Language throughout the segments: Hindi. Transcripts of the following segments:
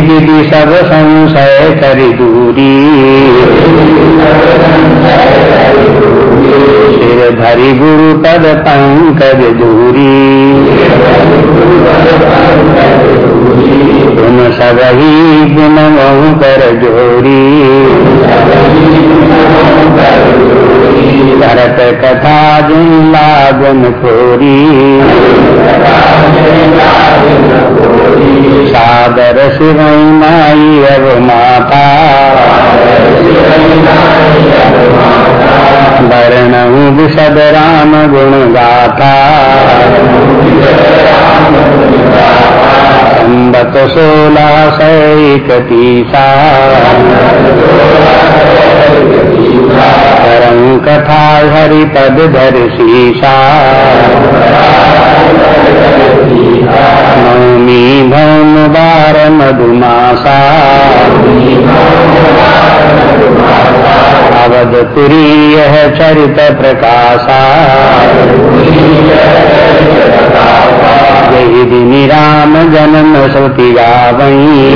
विधि सब संशय करी दूरी सिर धरी गुरु पद पंकज दूरी तुम सब ही गुण कर जोरी भरत कथा जिन लागन खोरी सादर शिवई माई अब माता वरण विशद राम गुण गाथा संबत सोलह सौ इकतीसा करम कथा हरि पद धर शीशा नौमी भौम बार मधुमासा अवधपुरी यह चरित प्रकाशा दिन राम जनम श्रुति गावई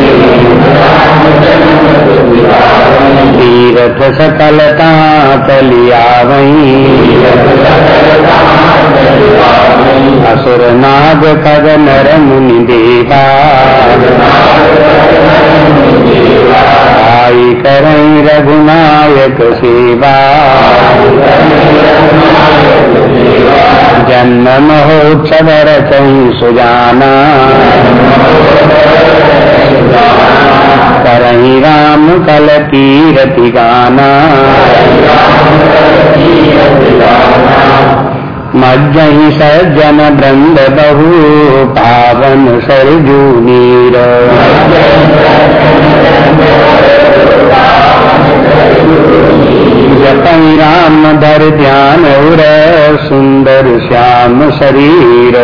तीरथ सकलता चलियावई असुर नाग खग नर मुनि देवा। आई करई रघुनायक सेवा। जन्म महोत्सव रचई सुजाना। करही राम कल कीरति गाना मज्जहि सज्जन वृंद बहु पावन सरजू नीर। जपई राम धर ध्यान उर सुंदर श्याम शरीर।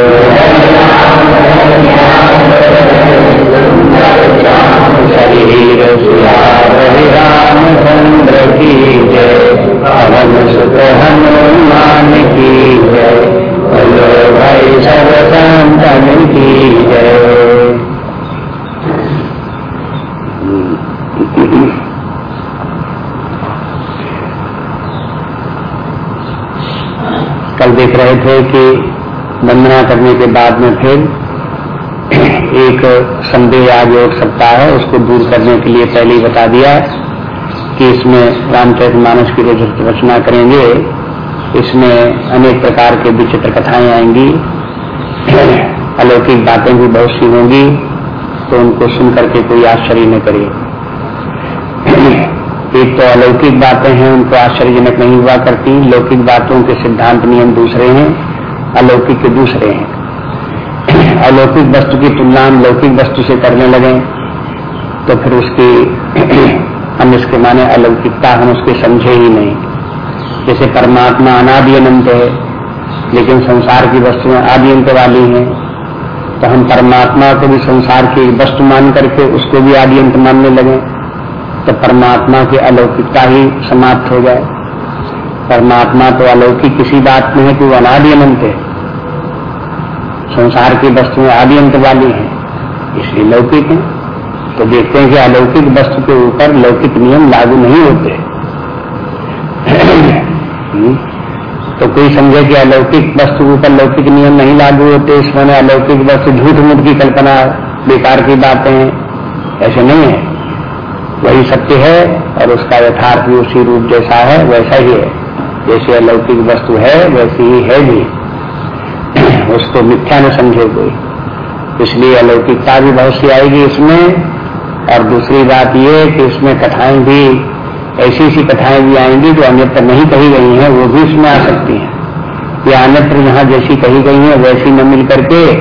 शरीर सुधारि रामचंद्र की जय। पवन सुत हनुमान की जय बोलो भाई सब की जय कल देख रहे थे कि वंदना करने के बाद में फिर एक संदेह आगे उठ सकता है, उसको दूर करने के लिए पहले ही बता दिया कि इसमें रामचरित मानस की रचना करेंगे। इसमें अनेक प्रकार के विचित्र कथाएँ आएँगी। अलौकिक बातें भी बहुत सी होंगी तो उनको सुन करके कोई आश्चर्य न करे। एक तो अलौकिक बातें हैं, उनको आश्चर्यजनक नहीं हुआ करती। लौकिक बातों के सिद्धांत नियम दूसरे हैं, अलौकिक के दूसरे हैं। अलौकिक वस्तु की तुलना हम लौकिक वस्तु से करने लगे तो फिर उसकी हम इसके माने अलौकिकता हम उसके समझे ही नहीं। जैसे परमात्मा अनादि अनंत है, लेकिन संसार की वस्तुएँ आदि अंत वाली हैं तो हम परमात्मा को भी संसार की वस्तु मान करके उसको भी आदि अंत मानने लगे। तो परमात्मा की अलौकिकता ही समाप्त हो जाए। परमात्मा तो अलौकिक किसी बात में है कि वो अनादि अनंत है। संसार की वस्तुएँ आदि अंत वाली हैं, इसलिए लौकिक है। तो देखते हैं कि अलौकिक वस्तु के ऊपर लौकिक नियम लागू नहीं होते। तो कोई समझे कि अलौकिक वस्तु के ऊपर लौकिक नियम नहीं लागू होते, इस मैंने अलौकिक वस्तु झूठ मूठ की कल्पना, बेकार की बातें ऐसे नहीं है। वही सत्य है और उसका यथार्थ भी उसी रूप जैसा है, वैसा ही है। जैसे अलौकिक वस्तु है, वैसी ही है भी। उसको मिथ्या न समझे कोई। इसलिए अलौकिकता भी बहुत सी आएगी इसमें, और दूसरी बात ये कि इसमें कथाएँ भी, ऐसी ऐसी कथाएँ भी आएँगी जो अन्यत्र नहीं कही गई हैं, वो भी इसमें आ सकती हैं। कि अन्यत्र यहाँ जैसी कही गई है, वैसी न मिल करके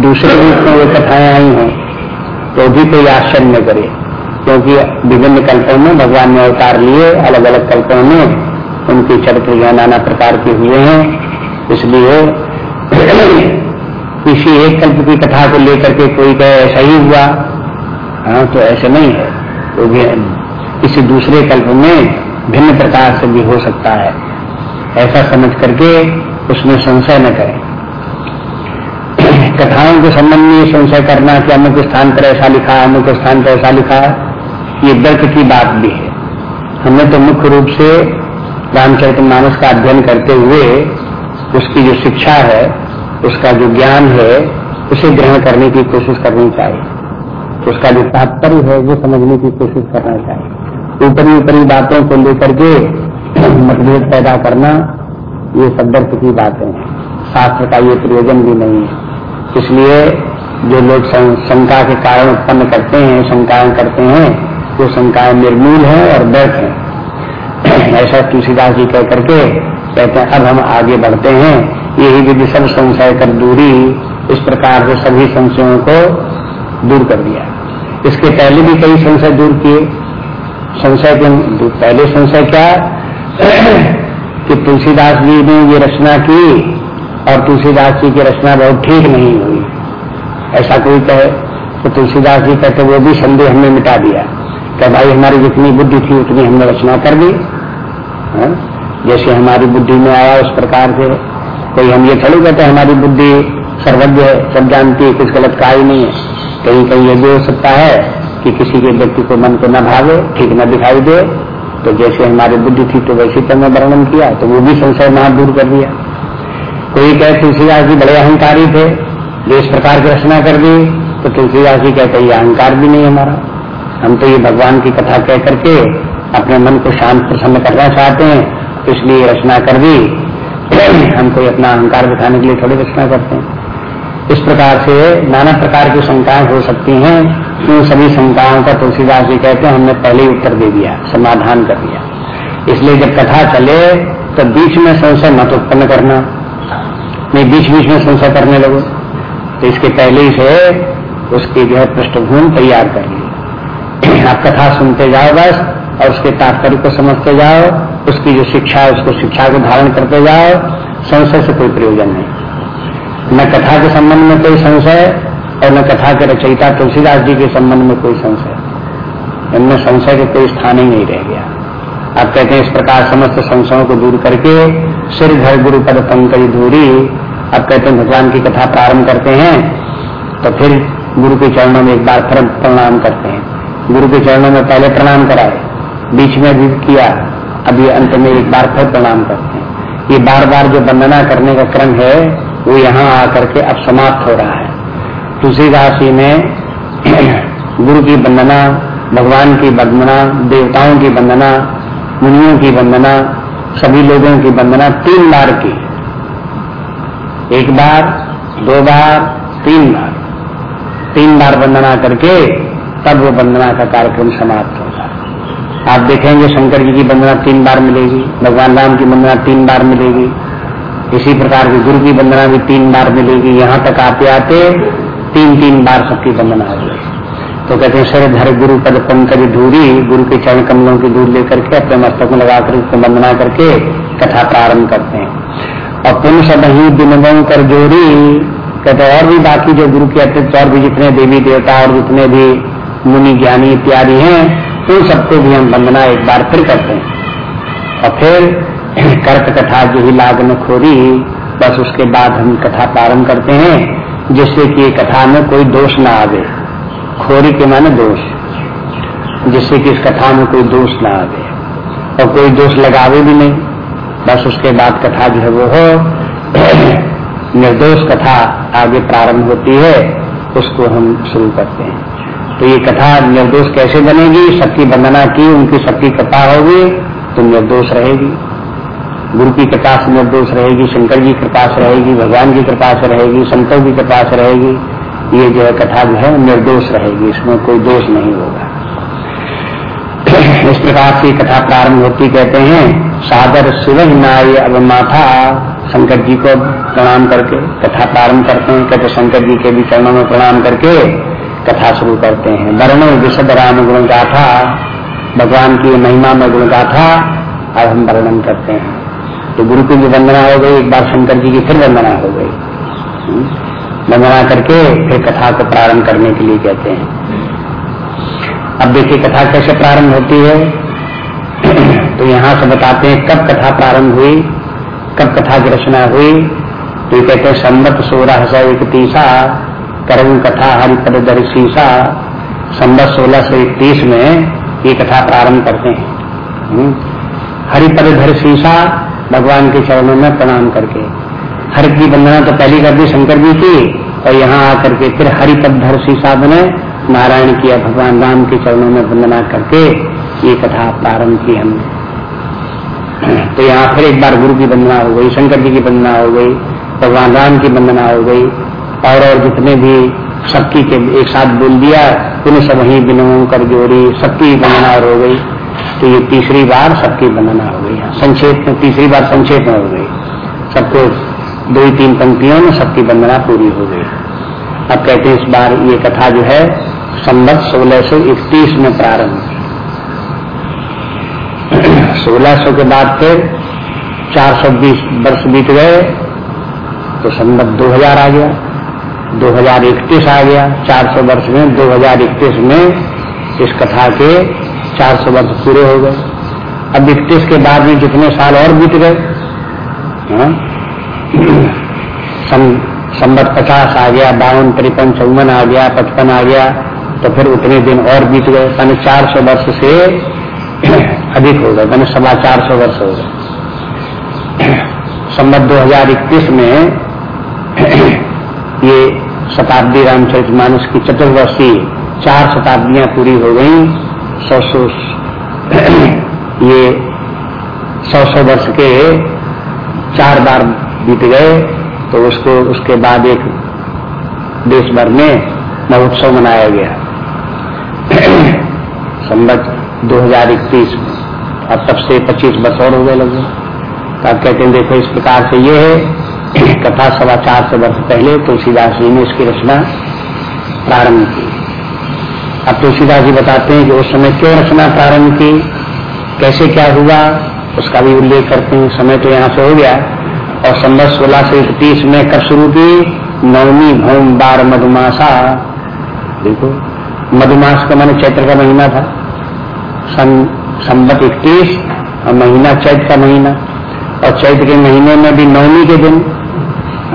दूसरे रूप में वो कथाएँ आई हैं तो भी कोई आश्चर्य न करे। क्योंकि विभिन्न कल्पों में भगवान ने अवतार लिए अलग अलग कल्पों में उनके चरित्र जो नाना प्रकार के हुए हैं। इसलिए किसी एक कल्प की कथा को लेकर के कोई कहे, ऐसा ही हुआ। हाँ तो ऐसे नहीं है। तो किसी दूसरे कल्प में भिन्न प्रकार से भी हो सकता है। ऐसा समझ करके उसमें संशय न करें। कथाओं के संबंध में संशय करना कि अमुक स्थान पर ऐसा लिखा है अमुक स्थान पर ऐसा लिखा है ये दर्द की बात भी है। हमें तो मुख्य रूप से रामचरित मानस का अध्ययन करते हुए उसकी जो शिक्षा है, उसका जो ज्ञान है, उसे ग्रहण करने की कोशिश करनी चाहिए। उसका जो तात्पर्य है, वो समझने की कोशिश करना चाहिए। ऊपरी ऊपरी बातों को लेकर के मतभेद पैदा करना, ये सब व्यर्थ की बातें हैं। शास्त्र का ये प्रयोजन भी नहीं है। इसलिए जो लोग शंका के कारण उत्पन्न करते हैं, शंकाएँ करते हैं वो शंकाएँ निर्मूल है और व्यर्थ है। ऐसा तुलसीदास जी कह करके कहते हैं, अब हम आगे बढ़ते हैं। यही विधि सब संशय कर दूरी, इस प्रकार से सभी संशयों को दूर कर दिया। इसके पहले भी कई संशय दूर किए। संशय के पहले संशय क्या? कि तुलसीदास जी ने ये रचना की और तुलसीदास जी की रचना बहुत ठीक नहीं हुई। ऐसा कोई कहे तो तुलसीदास जी कहते, वो भी संदेह हमने मिटा दिया। क्या भाई, हमारी जितनी बुद्धि थी, उतनी हमने रचना कर दी। हाँ? जैसे हमारी बुद्धि में आया उस प्रकार से। कोई हम ये थोड़ी कहते हमारी बुद्धि सर्वज्ञ है, सब जानती है कुछ गलत का ही नहीं है। कहीं कहीं ये भी हो सकता है कि किसी के व्यक्ति को मन को न भागे, ठीक न दिखाई दे। तो जैसे हमारी बुद्धि थी तो वैसे तो वर्णन किया तो वो भी संशय महा दूर कर दिया। कोई कहे, तुलसीदास जी बड़े अहंकारी थे, जो इस प्रकार की रचना कर दी तो तुलसीदास जी कहते ये अहंकार भी नहीं हमारा। हम तो ये भगवान की कथा कह करके अपने मन को शांत प्रसन्न करना चाहते हैं तो इसलिए रचना कर दी। हम कोई अपना अहंकार दिखाने के लिए थोड़ी रचना करते हैं। इस प्रकार से नाना प्रकार की शंकाएँ हो सकती हैं। इन सभी शंकाओं का तुलसीदास जी कहते हैं, हमने पहले ही उत्तर दे दिया, समाधान कर दिया। इसलिए जब कथा चले तो बीच में संशय मत उत्पन्न करना। नहीं बीच बीच में संशय करने लगो। तो इसके पहले ही से उसकी जो है पृष्ठभूमि तैयार कर आप कथा सुनते जाओ बस, और उसके तात्पर्य को समझते जाओ, उसकी जो शिक्षा है उसको शिक्षा को धारण करते जाओ, संशय से कोई प्रयोजन नहीं। न कथा के संबंध में कोई संशय, और न कथा के रचयिता तुलसीदास जी के संबंध में कोई संशय। इनमें संशय के कोई स्थान ही नहीं रह गया। आप कहते हैं इस प्रकार समस्त संशयों को दूर करके सिर घर गुरु पद पंकज दूरी आप कहते हैं भगवान की कथा प्रारंभ करते हैं तो फिर गुरु के चरणों में एक बार फिर प्रणाम करते हैं। गुरु के चरणों में पहले प्रणाम कराए, बीच में भी किया अभी अंत में एक बार फिर प्रणाम करते हैं। ये बार बार जो वंदना करने का क्रम है, वो यहाँ आकर के अब समाप्त हो रहा है। तुलसीदास जी ने गुरु की वंदना, भगवान की वंदना, देवताओं की वंदना, मुनियों की वंदना, सभी लोगों की वंदना तीन बार की। एक बार, दो बार, तीन बार। तीन बार वंदना करके तब वो वंदना का कार्यक्रम समाप्त होगा। आप देखेंगे शंकर जी की वंदना तीन बार मिलेगी, भगवान राम की वंदना तीन बार मिलेगी, इसी प्रकार की गुरु की वंदना भी तीन बार मिलेगी। यहाँ तक आते आते तीन तीन बार सबकी वंदना हो तो कहते हैं सर धर गुरु पद पंकज दूरी गुरु के चरण कमलों की दूर लेकर के अपने मस्तक में लगाकर उसको वंदना करके कथा प्रारंभ करते हैं। और पुण्य सब ही दिन कर जोड़ी, कहते और भी बाकी जो गुरु के अतिरिक्त और भी जितने देवी देवता और जितने भी मुनि ज्ञानी इत्यादि हैं, उन सबको भी हम वंदना एक बार फिर करते हैं। और फिर कर्क कथा जो ही लागन खोरी, बस उसके बाद हम कथा प्रारंभ करते हैं, जिससे कि कथा में कोई दोष ना आवे। खोरी के माने दोष, जिससे कि इस कथा में कोई दोष ना आवे। और कोई दोष लगावे भी नहीं, बस उसके बाद कथा जो है वो हो। निर्दोष कथा आगे प्रारंभ होती है, उसको हम शुरू करते हैं। तो ये कथा निर्दोष कैसे बनेगी? सबकी वंदना की, उनकी सबकी कृपा होगी तो निर्दोष रहेगी। गुरु की कृपा से निर्दोष रहेगी, शंकर जी कृपा से रहेगी, भगवान की कृपा से रहेगी, संतों की कृपा से रहेगी। ये जो है कथा जो है, निर्दोष रहेगी, इसमें कोई दोष नहीं होगा। इस प्रकार से कथा प्रारंभ होती कहते हैं, सादर शिव नाय अब माथा, शंकर जी को प्रणाम करके कथा प्रारंभ करते हैं। कहते शंकर जी के भी चरणों में प्रणाम करके कथा शुरू करते हैं। वर्णो विशद राम गुण गाथा भगवान की महिमा में गुण गाथा अब हम वर्णन करते हैं। तो गुरु की भी वंदना हो गई, एक बार शंकर जी की फिर वंदना हो गई। हम्म। वंदना करके फिर कथा को प्रारंभ करने के लिए कहते हैं। अब देखिए कथा कैसे प्रारंभ होती है। तो यहाँ से बताते हैं कब कथा प्रारंभ हुई, कब कथा की रचना हुई। तो ये कहते हैं संबत सोलह सौ इकतीसा कर्म कथा हरिपद दर्शीसा संबत सोलह सौ इकतीस में ये कथा प्रारंभ करते हैं। हम्म। हरिपद धर शीशा भगवान के चरणों में प्रणाम करके। हर की वंदना तो पहली कर दी शंकर जी की और यहाँ आकर के फिर हरिपद धर शीशा बने नारायण किया भगवान राम के चरणों में वंदना करके ये कथा प्रारंभ की हमने। तो यहाँ फिर एक बार गुरु की वंदना हो गई, शंकर जी की वंदना हो गई, भगवान राम की वंदना हो गई और और जितने भी सबकी के एक साथ बोल दिया उन्हें सब ही बिनो कर जोड़ी सबकी वंदना हो गई। तो ये तीसरी बार सबकी वंदना हो गई संक्षेप में, तीसरी बार संक्षेप में हो गई। सबको दो ही तीन पंक्तियों में सबकी वंदना पूरी हो गई। अब कहते हैं इस बार ये कथा जो है संबत सोलह सौ इकतीस में प्रारंभ सोलह सौ के बाद फिर चार सौ बीस वर्ष बीत गए तो संबत दो हज़ार आ गया। दो हज़ार इकतीस आ गया चार सौ वर्ष में, दो हज़ार इकतीस में इस कथा के चार सौ वर्ष पूरे हो गए अब इकतीस के बाद में जितने साल और बीत गए हाँ? संबत पचास आ गया, बावन, तिरपन, चौवन आ गया, पचपन आ गया तो फिर उतने दिन और बीत गए मैंने चार सौ वर्ष से अधिक हो गए मैंने सवा चार सौ वर्ष हो गए संबत 2021 में ये शताब्दी रामचरित मानस की चतुर्वर्षीय चार शताब्दियाँ पूरी हो गई। सौ सौ ये सौ सौ वर्ष के चार बार बीत गए तो उसको, उसके बाद एक देश भर में महोत्सव मनाया गया। संबत 2021 में अब तब से 25 वर्ष और हो गए लगभग। तो आप कहते हैं, देखो, इस प्रकार से ये है। कथा सवा चार सौ वर्ष पहले तुलसीदास जी ने इसकी रचना प्रारंभ की। अब तुलसीदास जी बताते हैं कि उस समय क्यों रचना प्रारंभ की, कैसे क्या हुआ, उसका भी उल्लेख करते हैं। समय तो यहाँ से हो गया और संबत सोलह सौ इकतीस में कब शुरू की नवमी भौम बार मधुमासा। देखो, मधुमास का मैंने चैत्र का महीना था। संबत इकतीस और महीना चैत्र का महीना। और चैत्र के महीने में भी नवमी के दिन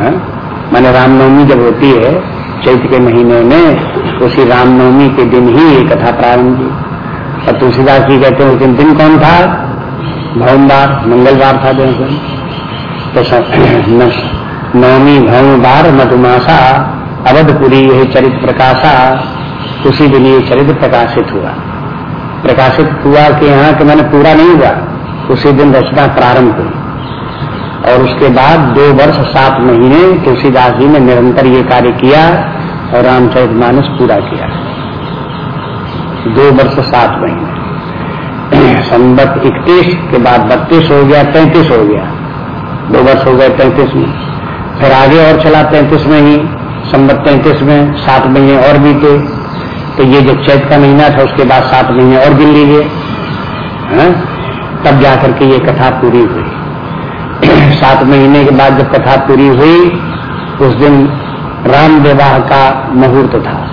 हाँ, मैंने रामनवमी जब होती है चैत्र के महीने में उसी रामनवमी के दिन ही ये कथा प्रारंभ की और तुलसीदास जी कहते हैं उस दिन दिन कौन था? भवनवार मंगलवार था दिन तो नवमी भवनवार मधुमासा अवधपुरी यही चरित्र प्रकाशा उसी दिन ये चरित्र प्रकाशित हुआ। प्रकाशित हुआ कि यहाँ के मैंने पूरा नहीं हुआ उसी दिन रचना प्रारंभ हुई। और उसके बाद दो वर्ष, सात महीने तुलसीदास जी ने निरंतर ये कार्य किया और रामचरित मानस पूरा किया। दो वर्ष, सात महीने। संबत इकतीस के बाद बत्तीस हो गया, तैतीस हो गया। दो वर्ष हो गए तैतीस में। फिर आगे और चला तैतीस में ही। संबत तैतीस में, सात महीने और बीते। तो ये जो चैत का महीना था, उसके बाद सात महीने और गिन लीजिए। हाँ? तब जाकर के ये कथा पूरी हुई। सात महीने के बाद जब कथा पूरी हुई, उस दिन राम विवाह का मुहूर्त था।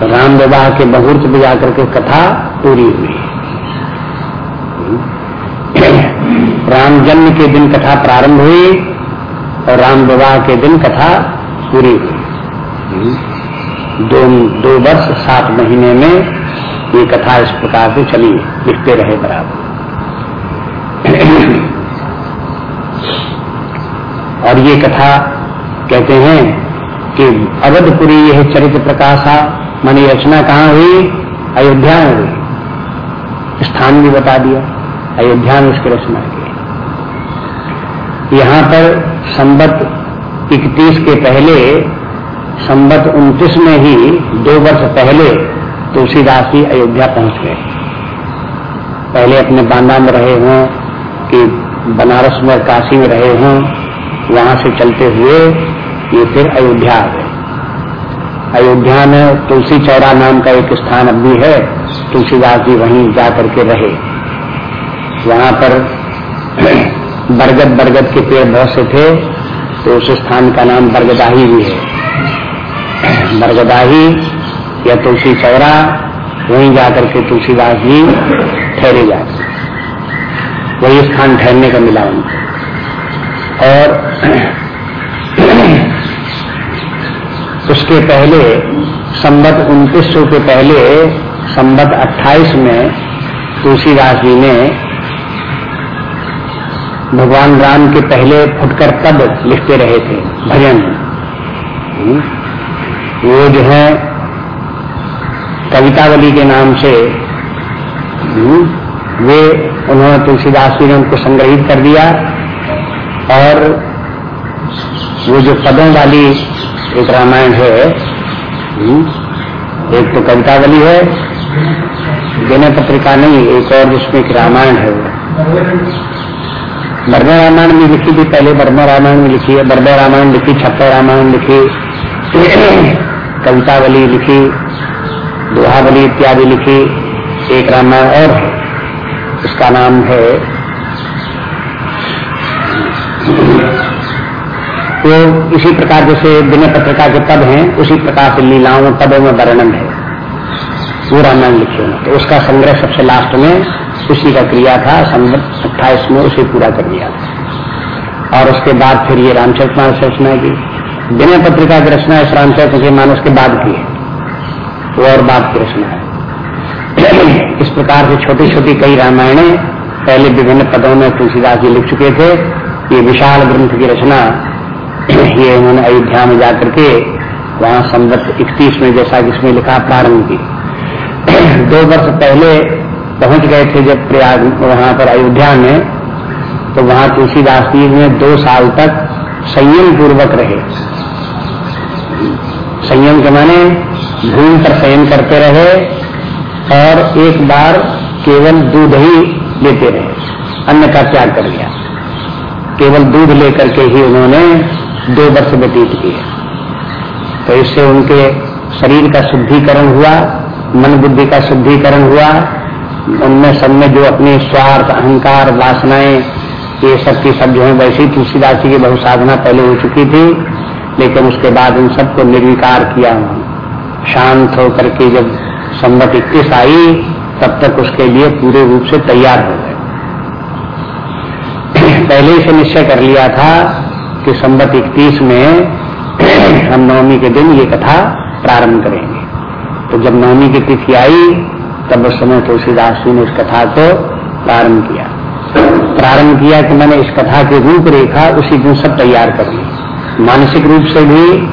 तो राम विवाह के मुहूर्त में जाकर के कथा पूरी हुई। राम जन्म के दिन कथा प्रारंभ हुई और राम विवाह के दिन कथा पूरी हुई। दो दो वर्ष, सात महीने में ये कथा इस प्रकार से चली, लिखते रहे बराबर। और ये कथा कहते हैं कि अवधपुरी यह चरित्र प्रकाशा, मानी रचना कहाँ हुई? अयोध्या में हुई। स्थान भी बता दिया। अयोध्या में उसकी रचना की। यहाँ पर संबत इकतीस के पहले, संबत उनतीस में ही, दो वर्ष पहले तुलसीदास जी अयोध्या पहुँच गए। पहले अपने बांदा में रहे हों, कि बनारस में, काशी में रहे हों वहाँ से चलते हुए ये फिर अयोध्या आ गए। अयोध्या में तुलसी चौरा नाम का एक स्थान अब भी है, तुलसीदास जी वहीं जा करके रहे। वहाँ पर बरगद बरगद के पेड़ बहुत से थे तो उस स्थान का नाम बरगदाही भी है। बरगदाही या तुलसी चौरा, वहीं जाकर के तुलसीदास जी ठहरे जाते। वही स्थान ठहरने का मिला उनको। और उसके पहले संबत उनतीस सौ के पहले संबत 28 में तुलसीदास जी ने भगवान राम के पहले फुटकर पद लिखते रहे थे भजन। वो जो है कवितावली के नाम से हम्म, वे उन्होंने तुलसीदास जी ने उनको संग्रहित कर दिया और वो जो पदों वाली एक रामायण है हम्म, एक तो कवितावली है दिन पत्रिका नहीं एक और जिसमें एक रामायण है वो। बर्मे रामायण में लिखी थी पहले बर्मे रामायण में लिखी है बर्मे रामायण लिखी छप्पे रामायण लिखी कवितावली लिखी दोहावली इत्यादि लिखी एक रामायण और है उसका नाम है तो इसी प्रकार जैसे दिन पत्रिका के पद हैं, उसी प्रकार से लीलाओं में पदों में वर्णन है। वो रामायण लिखे हैं। तो उसका संग्रह सबसे लास्ट में उसी का क्रिया था अट्ठाईस में उसे पूरा कर दिया था। और उसके बाद फिर ये रामचरित मानस रचना की। दिन पत्रिका की रचना इस रामचरित के मानस के बाद की है। वो और बाद की रचना है। इस प्रकार से छोटी छोटी कई रामायणें पहले विभिन्न पदों में तुलसीदास जी लिख चुके थे। ये विशाल ग्रंथ की रचना ये उन्होंने अयोध्या में जाकर के वहाँ संवत इकतीस में जैसा जिसमें लिखा प्रारंभ की। दो वर्ष पहले पहुँच गए थे जब प्रयाग वहाँ पर अयोध्या में तो वहाँ तुलसीदास जी में दो साल तक संयम पूर्वक रहे। संयम के माने भूमि पर शयन करते रहे और एक बार केवल दूध ही लेते रहे, अन्न का त्याग कर लिया केवल दूध लेकर के ही उन्होंने दो वर्ष व्यतीत किए। तो इससे उनके शरीर का शुद्धिकरण हुआ, मन बुद्धि का शुद्धिकरण हुआ। उनमें सब में जो अपने स्वार्थ, अहंकार, वासनाएँ, ये सब की सब जो है, वैसी तुलसीदास जी की बहु साधना पहले हो चुकी थी, लेकिन उसके बाद उन सबको निर्विकार किया। शांत होकर के जब संबत इक्कीस आई, तब तक उसके लिए पूरे रूप से तैयार हो गए। पहले से निश्चय कर लिया था कि संबत इकतीस में हम नवमी के दिन ये कथा प्रारंभ करेंगे। तो जब नवमी की तिथि आई, तब उस समय तुलसीदास जी ने इस कथा को प्रारंभ किया। प्रारंभ किया कि मैंने इस कथा की रूपरेखा उसी दिन सब तैयार कर ली। मानसिक रूप से भी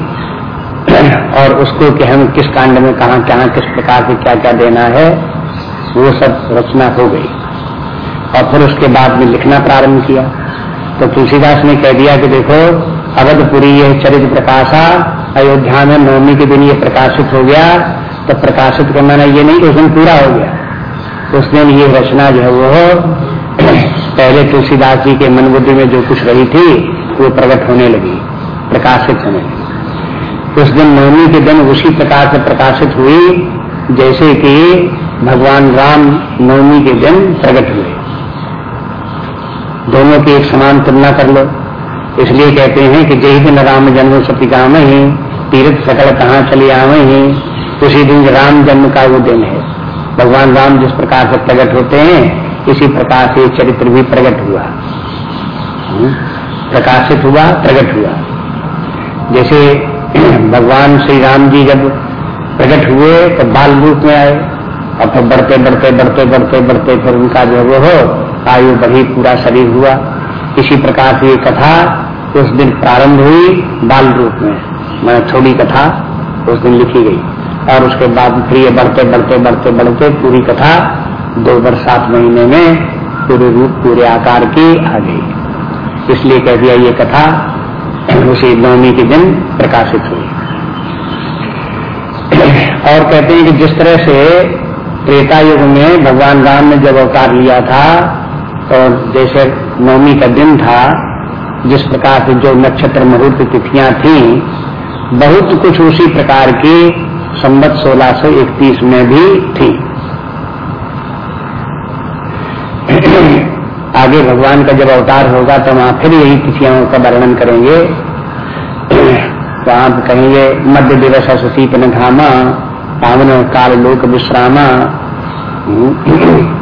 और उसको कि हम किस कांड में कहा, क्या, किस प्रकार से क्या क्या देना है, वो सब रचना हो गई। और फिर उसके बाद में लिखना प्रारंभ किया। तो तुलसीदास ने कह दिया कि देखो, अवधपुरी यह चरित्र प्रकाशा, अयोध्या में नवमी के दिन ये प्रकाशित हो गया तो प्रकाशित करना ये नहीं कि उस दिन पूरा हो गया। उस दिन ये रचना जो है वो पहले तुलसीदास जी के मन बुद्धि में जो कुछ रही थी, वो प्रकट होने लगी, प्रकाशित होने लगी। उस दिन नवमी के दिन उसी प्रकार से प्रकाशित हुई, जैसे कि भगवान राम नवमी के दिन प्रकट हुए। दोनों की एक समान तुलना कर लो। इसलिए कहते हैं कि जय दिन राम जन्म सती काम ही तीर्थ सकल कहाँ चले आवे ही उसी दिन राम जन्म का वो दिन है। भगवान राम जिस प्रकार से प्रकट होते हैं इसी प्रकार से चरित्र भी प्रकट हुआ। हम्म, प्रकाशित हुआ प्रकट हुआ। जैसे भगवान श्री राम जी जब प्रकट हुए तो बाल रूप में आए और फिर बढ़ते बढ़ते बढ़ते बढ़ते बढ़ते फिर उनका जो वो हो आयु बढ़ी पूरा शरीर हुआ। इसी प्रकार की कथा उस दिन प्रारंभ हुई बाल रूप में। मैं थोड़ी कथा उस दिन लिखी गई। और उसके बाद फिर ये बढ़ते बढ़ते बढ़ते बढ़ते पूरी कथा दो वर्ष सात महीने में पूरे रूप, पूरे आकार की आ गई। इसलिए कह दिया ये कथा उसी नवमी के दिन प्रकाशित हुई। और कहते हैं कि जिस तरह से त्रेता युग में भगवान राम ने जब अवतार लिया था और जैसे नवमी का दिन था, जिस प्रकार से जो नक्षत्र मुहूर्त तिथियाँ थी, बहुत कुछ उसी प्रकार की संबत 1631 में भी थी। आगे भगवान का जब अवतार होगा तो वहाँ फिर यही तिथियों का वर्णन करेंगे। तो आप कहेंगे, मध्य दिवस शीत घामा पावन काल लोक विश्रामा।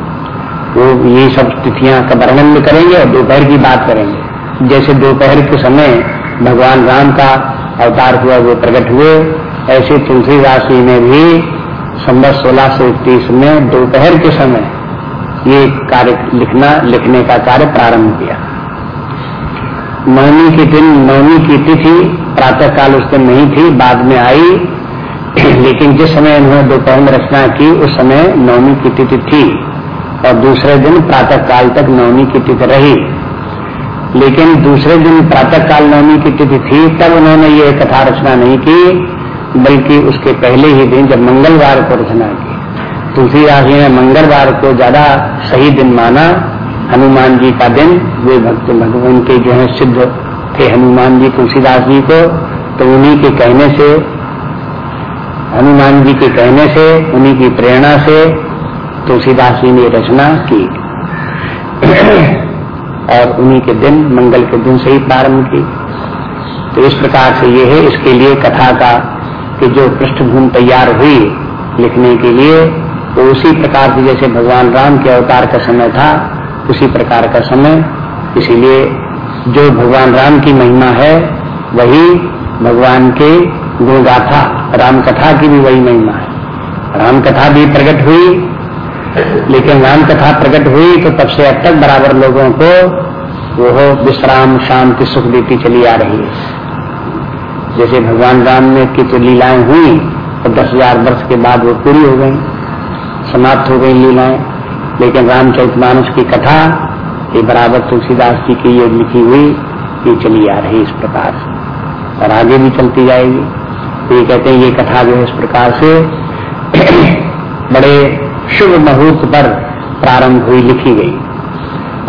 वो ये सब तिथियाँ का वर्णन भी करेंगे और दोपहर की बात करेंगे। जैसे दोपहर के समय भगवान राम का अवतार हुआ, वो प्रकट हुए, ऐसे तुलसीदास राशि ने भी संबत सोलह सौ इकतीस में दोपहर के समय ये कार्य लिखना, लिखने का कार्य प्रारंभ किया। नवमी के दिन, नवमी की तिथि प्रातः काल उस दिन नहीं थी, बाद में आई। लेकिन जिस समय उन्होंने दोपहर में रचना की, उस समय नवमी की तिथि थी। और दूसरे दिन प्रातः काल तक नवमी की तिथि रही। लेकिन दूसरे दिन प्रातः काल नवमी की तिथि थी, तब उन्होंने ये कथा रचना नहीं की, बल्कि उसके पहले ही दिन जब मंगलवार को रचना की। तुलसीदास जी ने मंगलवार को ज़्यादा सही दिन माना, हनुमान जी का दिन, वे भक्त भगवान के जो है सिद्ध थे हनुमान जी, तुलसीदास जी को तो उन्हीं के कहने से, हनुमान जी के कहने से, उन्हीं की प्रेरणा से तुलसीदास जी ने रचना की। और उन्हीं के दिन, मंगल के दिन से ही प्रारंभ की। तो इस प्रकार से ये है इसके लिए कथा का कि जो पृष्ठभूमि तैयार हुई लिखने के लिए तो उसी प्रकार से जैसे भगवान राम के अवतार का समय था, उसी प्रकार का समय। इसीलिए जो भगवान राम की महिमा है, वही भगवान के गुणगाथा राम कथा की भी वही महिमा है। राम कथा भी प्रकट हुई लेकिन राम कथा प्रकट हुई तो तब से अब तक बराबर लोगों को वो विश्राम शांति सुख देती चली आ रही है। जैसे भगवान राम ने की तो लीलाएँ हुई तो दस हज़ार वर्ष के बाद वो पूरी हो गई, समाप्त हो गई लीलाएँ। लेकिन रामचरित मानस की कथा, ये बराबर तुलसीदास जी की ये लिखी हुई, ये चली आ रही इस प्रकार से। और आगे भी चलती जाएगी। तो ये कहते हैं, ये कथा जो है इस प्रकार से बड़े शुभ मुहूर्त पर प्रारंभ हुई लिखी गई।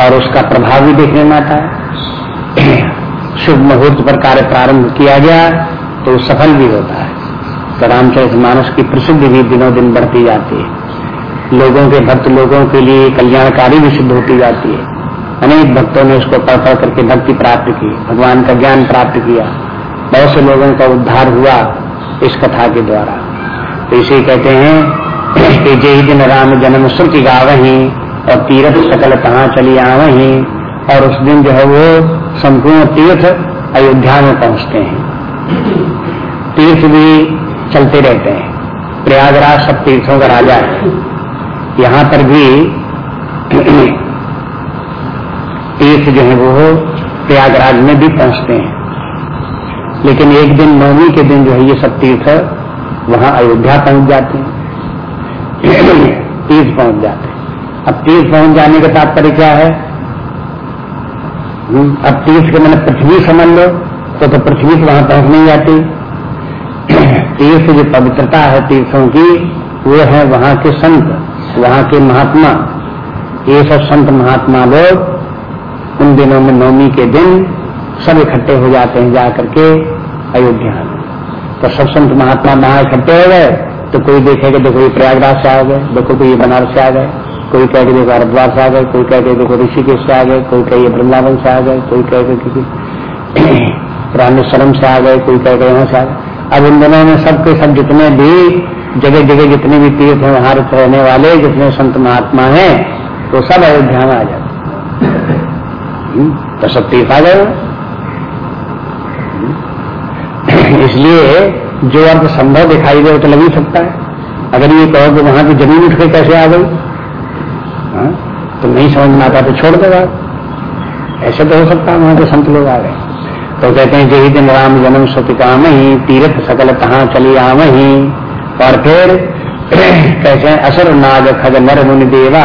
और उसका प्रभाव भी देखने में आता है। शुभ मुहूर्त पर कार्य प्रारंभ किया गया तो सफल भी होता है। तो रामचरित मानस की प्रसिद्धि भी दिनों दिन बढ़ती जाती है। लोगों के भक्त लोगों के लिए कल्याणकारी भी सिद्ध होती जाती है। अनेक भक्तों ने उसको पढ़ पढ़ करके भक्ति प्राप्त की, भगवान का ज्ञान प्राप्त किया। बहुत से लोगों का उद्धार हुआ इस कथा के द्वारा। तो इसे कहते हैं कि जय दिन राम जन्म श्रुति गावही और तीर्थ सकल कहाँ चली आवही और उस दिन जो है वो संपूर्ण तीर्थ अयोध्या में पहुँचते हैं। तीर्थ भी चलते रहते हैं। प्रयागराज सब तीर्थों का राजा है। यहाँ पर भी तीर्थ जो है वो प्रयागराज में भी पहुँचते हैं। लेकिन एक दिन नौवीं के दिन जो है ये सब तीर्थ वहाँ अयोध्या पहुँच जाते हैं। तीर्थ पहुँच जाते अब तीर्थ पहुँच जाने का तात्पर्य क्या है? हम्म, अब तीर्थ के मैंने पृथ्वी समझ लो तो, तो पृथ्वी से वहाँ पहुँच नहीं जाती। तीर्थ जो पवित्रता है तीर्थों की वो है वहाँ के संत वहाँ के महात्मा। ये सब संत महात्मा लोग उन दिनों में नवमी के दिन सब इकट्ठे हो जाते हैं जा करके अयोध्या। तो सब संत महात्मा वहाँ इकट्ठे हो गए। तो कोई देखेगा देखो ये प्रयागराज से आ गए देखो कोई बनारस से आ गए कोई कह के देखो हरिद्वार से आ गए कोई कह के देखो ऋषिकेश से आ गए कोई कहे वृंदावन से आ गए कोई कह के किसी रामेश्वरम से आ गए कोई कह के यहाँ से आ गए। अब इन दिनों में सबके सब जितने भी जगह जगह जितने भी तीर्थ हैं वहाँ रहने वाले जितने संत महात्मा हैं तो सब अयोध्या में आ जाते हम्म, तो सब तीर्थ आ गए। हम्म, इसलिए जो अर्थ संभव दिखाई दे वो तो लग ही सकता है। अगर ये कहो कि वहाँ की ज़मीन उठ के कैसे आ गई? हाँ, तो नहीं समझ में आता तो छोड़ देगा ऐसे तो हो सकता है वहाँ के संत लोग आ गए। तो कहते हैं जय दिन राम जन्म सतिका ही तीर्थ सकल कहा चली आम ही और फिर कैसे असुर नाग खग नर मुनि देवा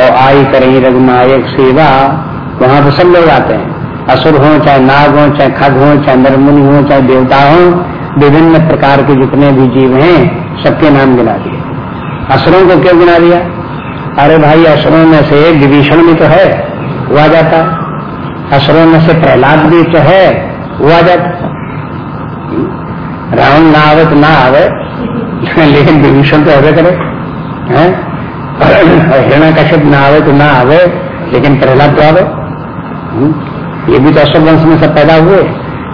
और आई करें रघुनायक सेवा। वहाँ पर सब लोग आते हैं। असुर हो चाहे नाग हो चाहे खग हो चाहे नर मुनि हो चाहे देवता हो विभिन्न प्रकार के जितने भी जीव हैं, सबके नाम गिना दिए। असुरों को क्यों गिना दिया? अरे भाई असुरों में से विभीषण भी तो है, वो आ जाता। असुरों में से प्रहलाद भी तो है, वो आ जाता। रावण ना आवे तो ना आवे, लेकिन विभीषण तो अवे करे, हैं? हिरणा कश्यप ना आवे तो ना आवे, लेकिन प्रहलाद तो आवे। हम्म। ये भी तो अशोक वंश में सब पैदा हुए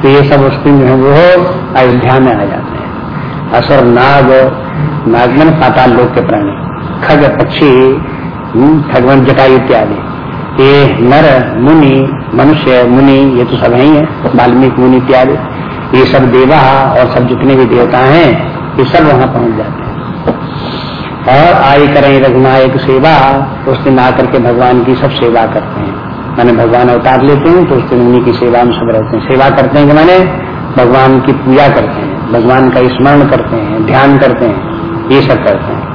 तो ये सब उस दिन जो है वो अयोध्या में आ जाते हैं। असुर नाग नागमन पाताल लोक के प्राणी। खग पक्षी हम्म, खगवन जटायु इत्यादि। ये नर मुनि मनुष्य मुनि ये तो सब ही है वाल्मीकि मुनि इत्यादि। ये सब देवा और सब जितने भी देवता हैं ये सब वहाँ पहुँच जाते हैं। और आई करें रघुनायक सेवा उस दिन आकर के भगवान की सब सेवा करते हैं। मैंने भगवान अवतार लेते हैं तो उस दिन उन्हीं की सेवा में सब रहते हैं। सेवा करते हैं कि मैंने भगवान की पूजा करते हैं, भगवान का स्मरण करते हैं, ध्यान करते हैं, ये सब करते हैं।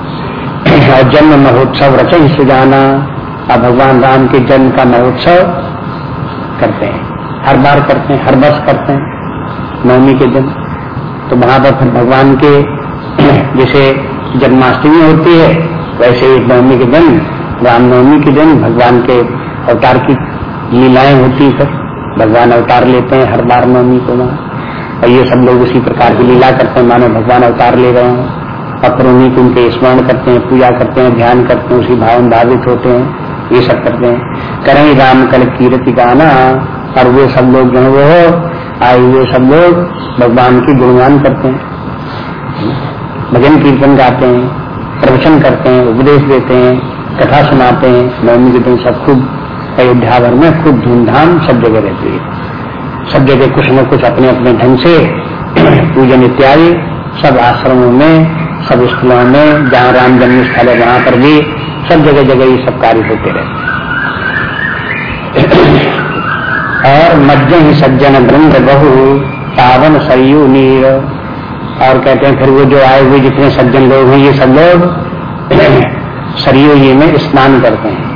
और जन्म महोत्सव रचन से जाना और भगवान राम के जन्म का महोत्सव करते हैं। हर बार करते हैं, हर वर्ष करते हैं, नवमी के दिन। तो वहाँ पर फिर भगवान के जैसे जन्माष्टमी होती है, वैसे ही नवमी के दिन रामनवमी के दिन भगवान के अवतार की लीलाएँ होती है भगवान अवतार लेते हैं हर बार नवमी को वहाँ। और ये सब लोग उसी प्रकार की लीला करते हैं, मानो भगवान अवतार ले रहे हैं। और फिर उनके स्मरण करते हैं, पूजा करते हैं, ध्यान करते हैं, उसी भाव भावित होते हैं, ये सब करते हैं। करें राम कल कीर्ति गाना, और वो सब लोग जो है वो, आए हुए सब लोग भगवान की गुणगान करते हैं। भजन कीर्तन गाते हैं, प्रवचन करते हैं, उपदेश देते हैं, कथा सुनाते हैं। नवमी के दिन सब खूब, अयोध्या भर में खूब धूमधाम सब जगह रहती है। सब जगह कुछ न कुछ अपने अपने ढंग से पूजन इत्यादि, सब आश्रमों में, सब स्थलों में, जहाँ राम जन्म स्थल है, वहाँ पर भी सब जगह जगह ये सब कार्य होते रहते। और मज्जन ही सज्जन वृंद बहु पावन सरयू नीर। और कहते हैं, फिर वो जो आए हुए जितने सज्जन लोग हैं, ये सब लोग सरयू जी में स्नान करते हैं।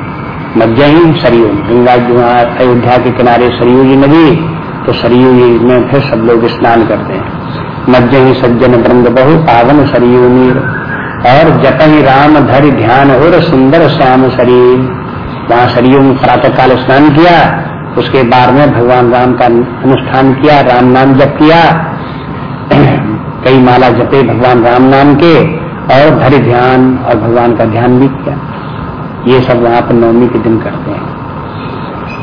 मध्य ही सरयू, गंगा जो अयोध्या के किनारे सरयू जी नदी तो सरयू में फिर सब लोग स्नान करते हैं। मध्य ही सज्जन वृंद बहु पावन सरयू नीर और जपई राम धर ध्यान और सुंदर श्याम शरीर। वहाँ शरीर में प्रातः काल स्नान किया, उसके बाद में भगवान राम का अनुष्ठान किया, राम नाम जप किया। कई माला जपे भगवान राम नाम के, और धर ध्यान और भगवान का ध्यान भी किया। ये सब वहाँ पर नवमी के दिन करते हैं।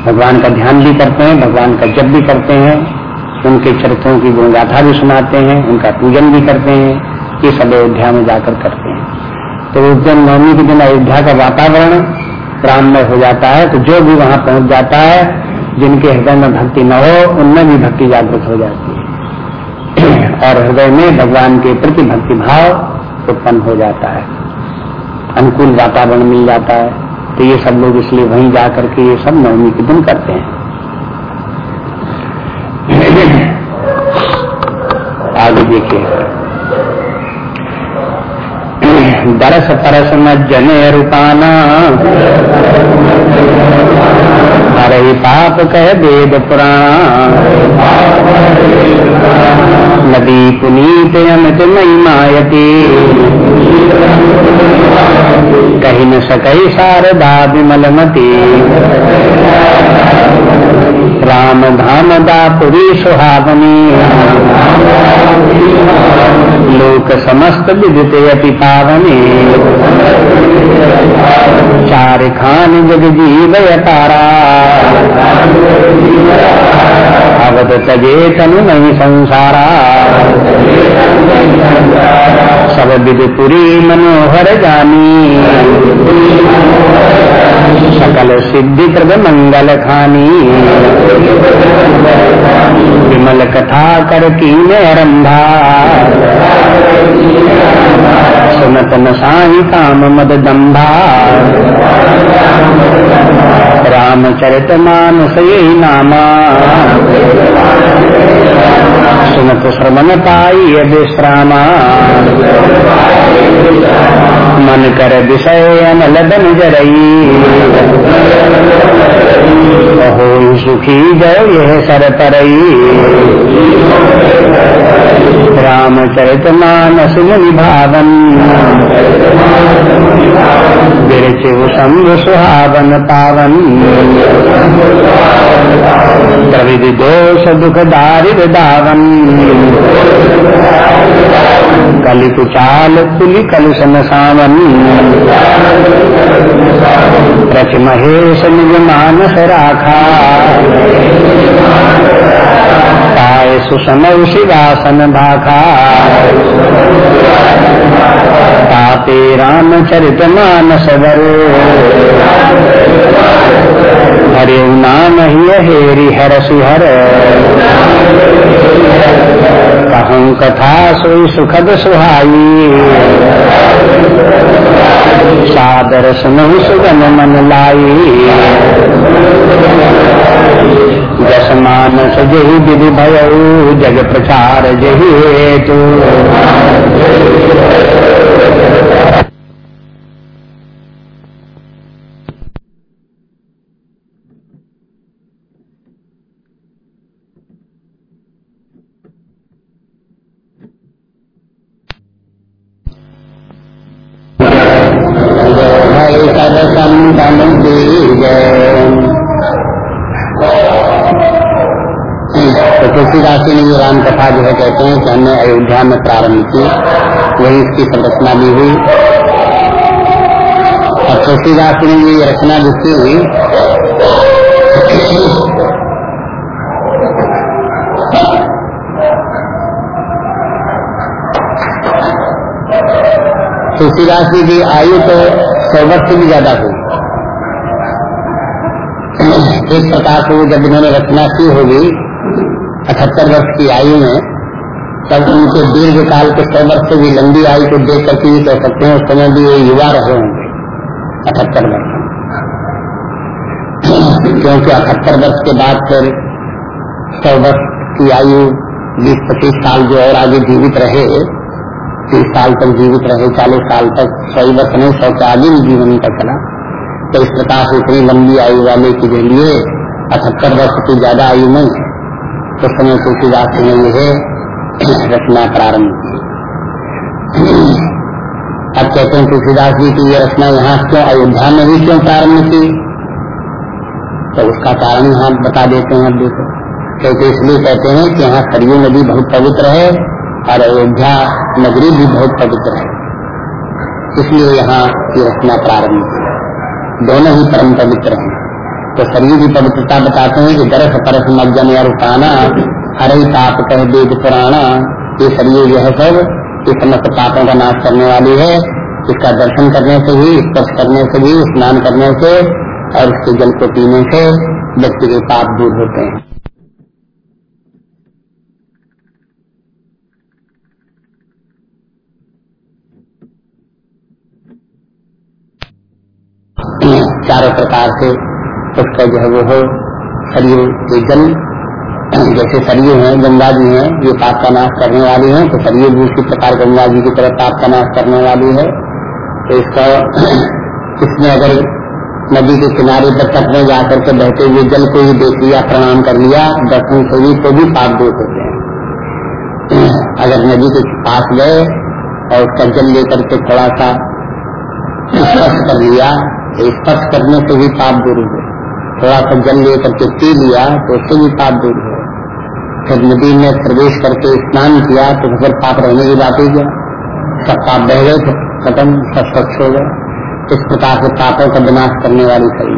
भगवान का ध्यान भी करते हैं, भगवान का जप भी करते हैं, उनके चरित्रों की गुणगाथा भी सुनाते हैं, उनका पूजन भी करते हैं, ये सब अयोध्या में जाकर करते हैं। तो उस दिन नवमी के दिन अयोध्या का वातावरण राममय हो जाता है तो जो भी वहाँ पहुँच जाता है, जिनके हृदय में भक्ति न हो, उनमें भी भक्ति जागृत हो जाती है। और हृदय में भगवान के प्रति भक्ति भाव उत्पन्न हो जाता है। अनुकूल वातावरण मिल जाता है। तो ये सब लोग इसलिए वहीं जा करके ये सब नवमी के दिन करते हैं। आगे देखिए। दरस परस न जने रूपाना। हरे पाप कह वेद पुराण। नदी पुनीत अमित महिमायती कही न सकई शारदा विमलमती राम धाम दापुरी सुहावनी लोक समस्त विदित अति पावनी चार खान जग जीव तारा अवध तजे तनु नहीं संसारा सब विदुपुरी मनोहर जानी सकल सिद्धि प्रद मंगल खानी विमल कथा कर की आरंभा सुनत न साही काम मद दम्भा रामचरित मानस यही नामा। सुनत श्रवण पाई विश्रामा मन कर विषय लदन जरई। हो सुखी जय यह सर परई रामचरित मानस मुनि भावन। बिरचिव शंभु सुहावन पावन प्रविधि दोष दुख दारिद दावन कलि कुचाल कुलि कलुषन सावन रच महेश निज मानस राखा पाए सुसमव शिवासन भाखा ताते रामचरित मानस हरे नाम ही हेरि हर सुहर। कहूँ कथा सोई सुखद सुहाई। सादर सुनहु सुगन मन लाई। जस मानस जही विधि भय जग प्रचार जही हेतु। इसकी संरचना भी हुई। और तुलसीदास ने ये रचना लिखी हुई। तुलसीदास जी की आयु तो सौ वर्ष से भी ज़्यादा हुई। एक प्रकार से जब इन्होंने रचना की होगी, अठहत्तर वर्ष की आयु में तब उनके दीर्घ काल के सौ वर्ष से भी लंबी आयु को देख करके ये कह सकते हैं, उस समय भी ये युवा रहे होंगे। अठहत्तर वर्ष। क्योंकि अठहत्तर वर्ष के बाद फिर सौ वर्ष की आयु, बीस, पच्चीस साल जो और आगे जीवित रहे, तीस साल तक जीवित रहे, चालीस साल तक सौ वर्ष नहीं, सौ के आगे भी जीवन का चला। तो इस प्रकार से इतनी लंबी आयु वाले के लिए अठहत्तर वर्ष की ज़्यादा आयु में तो समय तुलसीदास ने यह रचना प्रारंभ की। अब कहते हैं तुलसीदास जी की ये रचना यहाँ क्यों, अयोध्या में भी क्यों प्रारंभ की? तो उसका कारण यहाँ बता देते हैं अब देखो। क्योंकि इसलिए कहते हैं कि यहाँ सरयू नदी बहुत पवित्र है और अयोध्या नगरी भी बहुत पवित्र है। इसलिए यहाँ की रचना प्रारंभ दोनों ही परम पवित्र हैं। तो शरीर की पवित्रता बताते हैं कि दरस परस मज्जन या रुकाना हरे पाप कह वेद पुराना ये शरीर जो है सब ये समस्त पापों का नाश करने वाली है। इसका दर्शन करने से भी स्पर्श करने से भी स्नान करने से और उसके जल को पीने से व्यक्ति के पाप दूर होते हैं। चारों प्रकार से उसका जो है वो हो, शरीर के जल जैसे शरीर है गंगा जी है ये पाप का नाश करने वाली है तो शरीर भी उसी प्रकार गंगा जी की तरह पाप का नाश करने वाली है। तो इसका इसमें अगर नदी के किनारे पर तट में जाकर के बहते हुए जल को ही देख लिया, प्रणाम कर लिया, दर्शन से भी तो भी पाप दूर होते हैं। अगर नदी के पास गए और उसका जल लेकर के थोड़ा सा स्पर्श कर लिया तो स्पर्श करने से भी पाप दूर हुए थोड़ा सा जल लेकर के पी लिया तो उससे भी पाप दूर हुए फिर नदी में प्रवेश करके स्नान किया तो फिर पाप रहने की बात ही क्या सब पाप बह गए थे, खत्म, सब स्वच्छ हो गए। इस प्रकार से पापों का विनाश करने वाली सही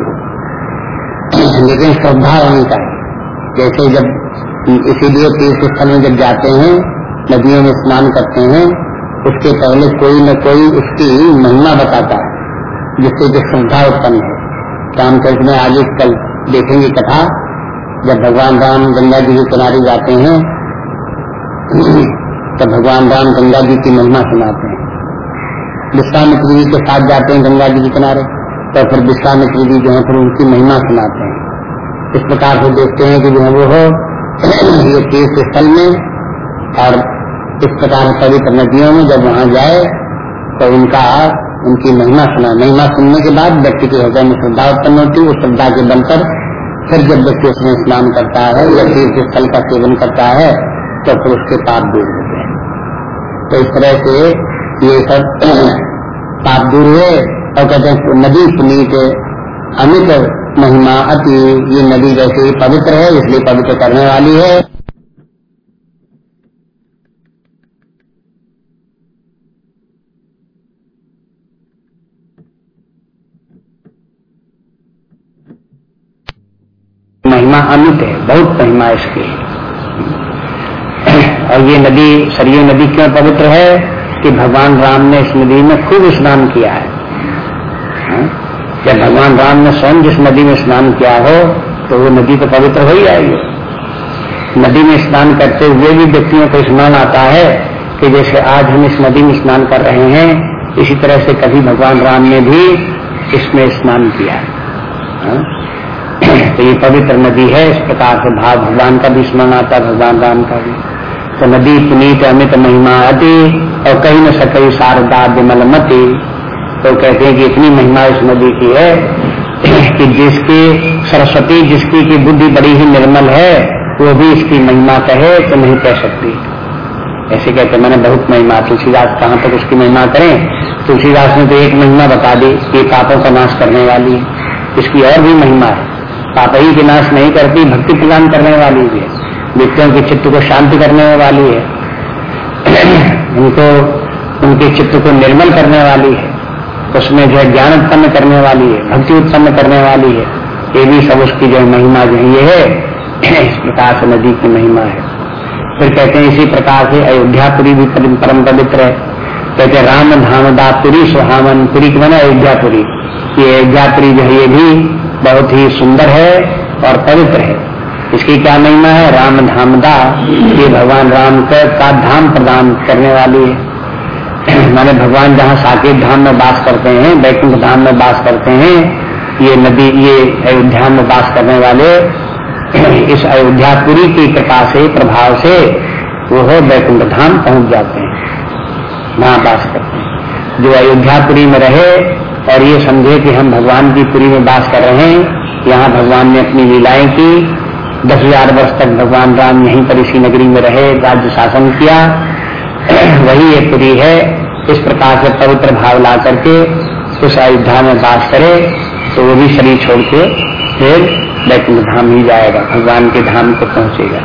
लेकिन श्रद्धा होनी चाहिए। जैसे जब इसीलिए तीर्थ स्थल में जब जाते हैं, नदियों में स्नान करते हैं, उसके पहले कोई न कोई उसकी महिमा बताता है, जिससे जो श्रद्धा उत्पन्न है। रामचरित में आगे कल देखेंगे कथा जब भगवान राम गंगा जी के किनारे जाते हैं, तब भगवान राम गंगा जी की महिमा सुनाते हैं। विश्वामित्र जी के साथ जाते हैं गंगा जी के किनारे तो फिर विश्वामित्र जी जो है, फिर उनकी महिमा सुनाते हैं। इस प्रकार से देखते हैं कि जो है वो हो, ये तीर्थ स्थल में, और इस प्रकार पवित्र नदियों में जब वहाँ जाए तो उनका, उनकी महिमा सुना, महिमा सुनने के बाद व्यक्ति के हृदय में श्रद्धा उत्पन्न होती है उस श्रद्धा के बल पर फिर जब व्यक्ति उसमें स्नान करता है या तीर्थ स्थल का सेवन करता है तो फिर उसके पाप दूर होते हैं तो इस तरह से ये सब पाप दूर हुए और कहते हैं नदी पुनीत अमित महिमा अति। ये नदी जैसे पवित्र है, इसलिए पवित्र करने वाली है। महिमा अमित है, बहुत महिमा इसकी और ये नदी, सरयू नदी क्यों पवित्र है कि भगवान राम ने इस नदी में खूब स्नान किया है। जब भगवान राम ने स्वयं जिस नदी में स्नान किया हो तो वो नदी तो पवित्र हो ही आएगी। नदी में स्नान करते हुए भी व्यक्तियों को स्मरण आता है कि जैसे आज हम इस नदी में स्नान कर रहे हैं, इसी तरह से कभी भगवान राम ने भी इसमें स्नान किया हाँ? तो ये पवित्र नदी है, इस प्रकार से भाव भगवान का भी स्मरण आता है, भगवान राम का भी। तो नदी पुनीत अमित महिमा अति, और कहीं न सकई शारदा विमल मती तो कहते हैं कि इतनी महिमा इस नदी की है कि जिसकी, सरस्वती जिसकी की बुद्धि बड़ी ही निर्मल है, वो भी इसकी महिमा कहे तो नहीं कह सकती। ऐसे कहते मैंने बहुत महिमा, तुलसीदास कहाँ तक उसकी महिमा करें? तुलसीदास ने तो एक महिमा बता दी कि पापों का नाश करने वाली है। इसकी और भी महिमा है। पाप ही के नाश नहीं करती, भक्ति प्रदान करने वाली है। व्यक्तियों के चित्त को शांति करने वाली है। उनको, उनके चित्त को निर्मल करने वाली है। उसमें जो है ज्ञान उत्पन्न करने वाली है, भक्ति उत्पन्न करने वाली है। ये भी सब उसकी जो महिमा जो ये है। इस प्रकार से नदी की महिमा है। फिर कहते हैं, इसी प्रकार से अयोध्यापुरी भी परम पवित्र है। कहते हैं, राम धामदा पुरी सुहावन पुरी की मैंने अयोध्यापुरी। ये अयोध्यापुरी जो है, ये भी बहुत ही सुंदर है और पवित्र है। इसकी क्या महिमा है? राम धामदा। ये भगवान राम का धाम प्रदान करने वाली है। माने भगवान जहाँ साकेत धाम में बास करते हैं, बैकुंठ धाम में बास करते हैं, ये नदी, ये अयोध्या में बास करने वाले इस अयोध्यापुरी की कृपा से, प्रभाव से वो हो बैकुंठ धाम पहुँच जाते हैं। वहाँ बास करते हैं। जो अयोध्यापुरी में रहे और ये समझे कि हम भगवान की पुरी में बास कर रहे हैं, यहाँ भगवान ने अपनी लीलाएँ की। दस हज़ार वर्ष तक भगवान राम यहीं पर इसी नगरी में रहे, राज्य शासन किया। वही ये पुरी है। इस प्रकार से पवित्र भाव ला करके उस अयोध्या में बास करे तो वो भी शरीर छोड़ के फिर वैकुंठ धाम ही जाएगा, भगवान के धाम को पहुंचेगा।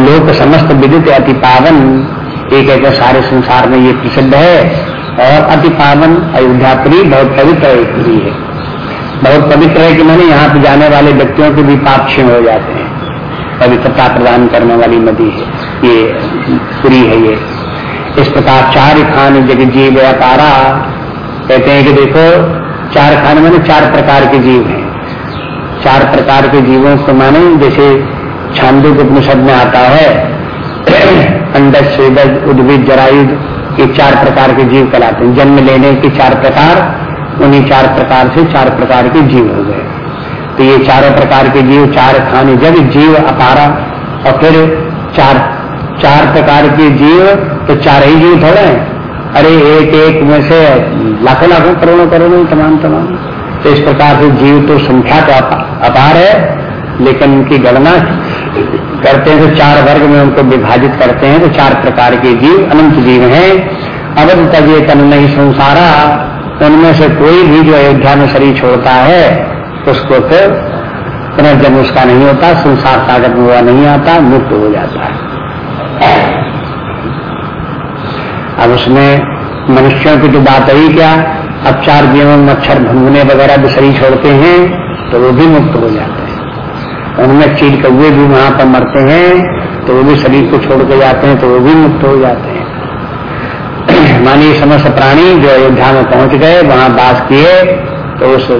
लोक समस्त विद्युत अति पावन एक एक सारे संसार में ये प्रसिद्ध है। और अति पावन अयोध्यापुरी बहुत पवित्र है। बहुत पवित्र है कि मैंने यहाँ पे जाने वाले व्यक्तियों के भी पाप क्षीण हो जाते हैं। पवित्रता प्रदान करने वाली नदी है। ये पुरी है ये। इस प्रकार चार खान जग जीव अपारा। कहते हैं कि देखो, चार खान मैंने चार प्रकार के जीव हैं। चार प्रकार के जीवों को माने, जैसे छांदु उपनिषद में आता है। अंडज स्वेदज उद्भिद, जरायुध ये चार प्रकार के जीव कहलाते हैं। जन्म लेने के चार प्रकार, उन्हीं चार प्रकार से चार प्रकार के जीव हो गए। तो ये चारों प्रकार के जीव, चार खाने जब जीव अपारा, और फिर चार चार प्रकार के जीव तो चार ही जीव थोड़े हैं। अरे एक एक में से लाखों लाखों, करोड़ों करोड़ों, तमाम तमाम। तो इस प्रकार से जीव तो संख्या तो अपार है, लेकिन उनकी गणना करते हैं तो चार वर्ग में उनको विभाजित करते हैं तो चार प्रकार के जीव, अनंत जीव हैं। अवध तक ये तन नहीं संसारा उनमें से कोई भी जो अयोध्या में शरीर छोड़ता है, उसको फिर पुनर्जन्म उसका नहीं होता, संसार सागर में हुआ नहीं आता, मुक्त हो जाता है। अब उसमें मनुष्यों की तो बात आई क्या, अब चार जीवों मच्छर भंगने वगैरह भी शरीर छोड़ते हैं तो वो भी मुक्त हो जाता उनमें चील कौए भी वहाँ पर मरते हैं तो वो भी शरीर को छोड़ के जाते हैं तो वो भी मुक्त हो जाते हैं। मानिए समस्त प्राणी जो अयोध्या में पहुँच गए, वहाँ बास किए तो उस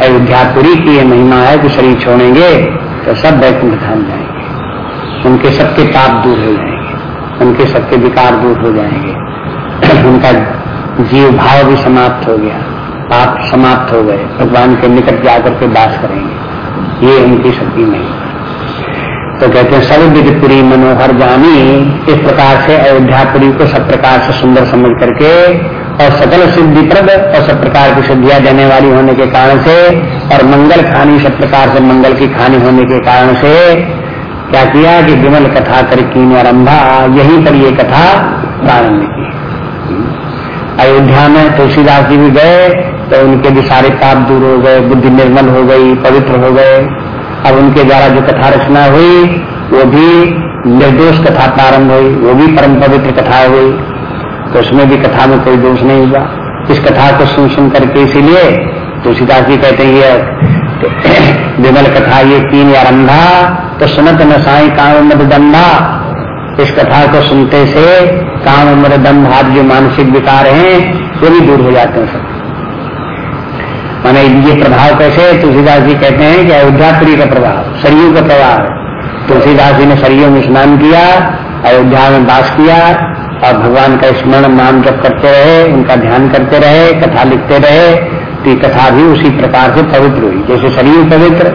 अयोध्यापुरी की ये महिमा है कि शरीर छोड़ेंगे तो सब बैकुंठ धाम जाएँगे। उनके सबके पाप दूर हो जाएँगे, उनके सबके विकार दूर हो जाएँगे। उनका जीव भाव भी समाप्त हो गया, पाप समाप्त हो गए, भगवान के निकट जाकर के बास करेंगे। ये उनकी शक्ति नहीं। तो कहते हैं सब विधपुरी मनोहर जानी इस प्रकार से अयोध्यापुरी को सब प्रकार से सुंदर समझ करके और सकल सिद्धिप्रद और सब प्रकार की सिद्धियाँ देने वाली होने के कारण से और मंगल खानी सब प्रकार से मंगल की खानी होने के कारण से क्या किया कि विमल कथा कर कीन आरंभा यहीं पर ये कथा प्रारंभ की। अयोध्या में तुलसीदास जी भी गए तो उनके भी सारे पाप दूर हो गए, बुद्धि निर्मल हो गई, पवित्र हो गए। अब उनके द्वारा जो कथा रचना हुई, वो भी निर्दोष कथा प्रारंभ हुई, वो भी परम पवित्र कथा हुई। तो उसमें भी कथा में कोई दोष नहीं हुआ। इस कथा को सुन सुन करके इसीलिए तुलसीदास जी कहते हैं, ये विमल कथा, ये तीन रंधा तो सुनत न साई काम मद दंधा इस कथा को सुनते से काम, उम्र, दम, भाव जो मानसिक विकार हैं, वो भी दूर हो जाते हैं सब। माने ये प्रभाव कैसे तुलसीदास जी कहते हैं कि अयोध्यापुरी का प्रभाव, सरयू का प्रभाव तुलसीदास जी ने सरयू में स्नान किया, अयोध्या में वास किया और भगवान का स्मरण नाम जब करते रहे, उनका ध्यान करते रहे, कथा लिखते रहे तो ये कथा भी उसी प्रकार से पवित्र हुई। जैसे शरीर पवित्र,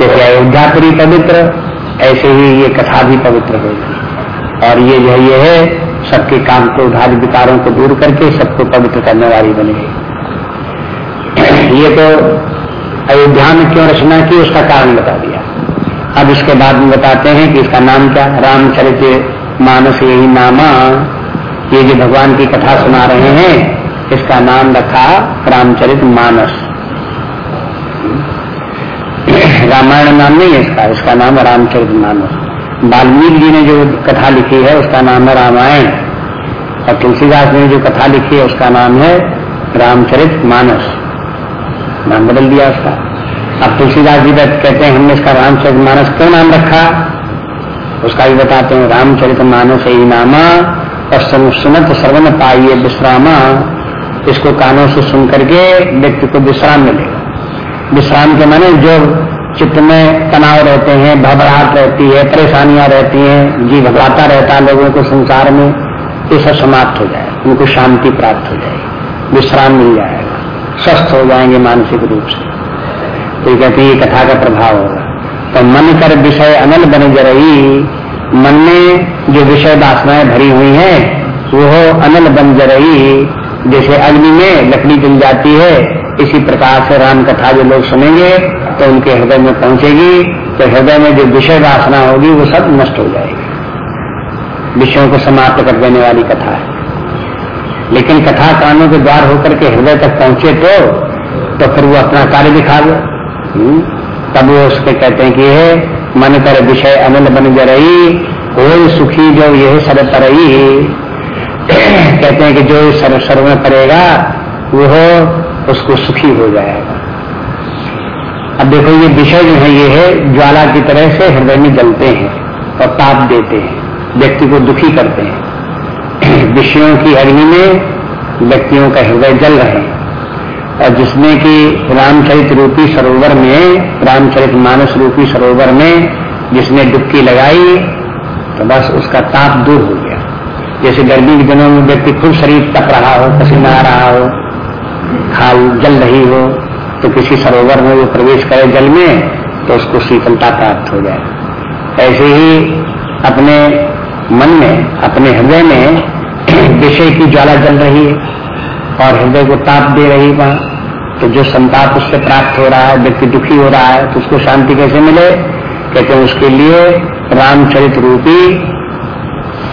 जैसे अयोध्यापुरी पवित्र, ऐसे ही ये कथा भी पवित्र होगी और ये जो ये है, सबके काम को, उधार विकारों को दूर करके सबको पवित्र करने वाली बनेगी ये तो अयोध्या में क्यों रचना की, उसका कारण बता दिया। अब इसके बाद में बताते हैं कि इसका नाम क्या, रामचरित मानस यही नामा। ये जो भगवान की कथा सुना रहे हैं, इसका नाम रखा रामचरित मानस। रामायण नाम नहीं है इसका इसका नाम रामचरित मानस। वाल्मीकि जी ने जो कथा लिखी है, उसका नाम है रामायण। और तुलसीदास ने जो कथा लिखी है, उसका नाम है रामचरित मानस। नाम बदल दिया उसका। अब तुलसीदास जी कहते हैं, हमने इसका रामचरित मानस क्यों नाम रखा? उसका भी बताते हैं, रामचरित मानस ही नामा और सुनत श्रवण पाइए विश्रामा। इसको कानों से सुन करके व्यक्ति को विश्राम मिलेगा। विश्राम के माने जो चित्त में तनाव रहते हैं भबड़ाहट रहती है, परेशानियाँ रहती हैं, जी घबराता रहता है लोगों को संसार में, ये सब समाप्त हो जाए उनको शांति प्राप्त हो जाएगी, विश्राम मिल जाएगा, स्वस्थ हो जाएँगे मानसिक रूप से। तो कहते हैं, ये कथा का प्रभाव होगा। तो मन कर विषय अनल बने बन जरई, मन में जो विषय वासनाएँ भरी हुई हैं, वो अनल बन जरई। जैसे अग्नि में लकड़ी जल जाती है, इसी प्रकार से राम कथा जो लोग सुनेंगे तो उनके हृदय में पहुंचेगी तो हृदय में जो विषय वासना होगी, वो सब नष्ट हो जाएगी। विषयों को समाप्त कर देने वाली कथा है। लेकिन कथा कानों के द्वार होकर के हृदय तक पहुँचे तो तो फिर वो अपना कार्य दिखा दो। हम्म? तब वो उसके कहते हैं कि ये मन कर विषय अमल बन जरई हो सुखी जो यह सर तरई कहते हैं कि जो सर सर में पड़ेगा, वो उसको सुखी हो जाएगा। अब देखो ये विषय जो है, ये है ज्वाला की तरह से हृदय में जलते हैं और ताप देते हैं। व्यक्ति को दुखी करते हैं। विषयों की अग्नि में व्यक्तियों का हृदय जल रहे हैं। और जिसमें कि रामचरित रूपी सरोवर में, रामचरित मानस रूपी सरोवर में जिसने डुबकी लगाई तो बस उसका ताप दूर हो गया। जैसे गर्मी के दिनों में व्यक्ति खुद शरीर तप रहा हो, पसीना आ रहा हो, खाल जल रही हो तो किसी सरोवर में वो प्रवेश करे जल में तो उसको शीतलता प्राप्त हो जाए। ऐसे ही अपने मन में, अपने हृदय में विषय की ज्वाला जल रही है, और हृदय को ताप दे रही वहाँ। तो जो संताप उससे प्राप्त हो रहा है, व्यक्ति दुखी हो रहा है तो उसको शांति कैसे मिले? कहते हैं, उसके लिए रामचरित रूपी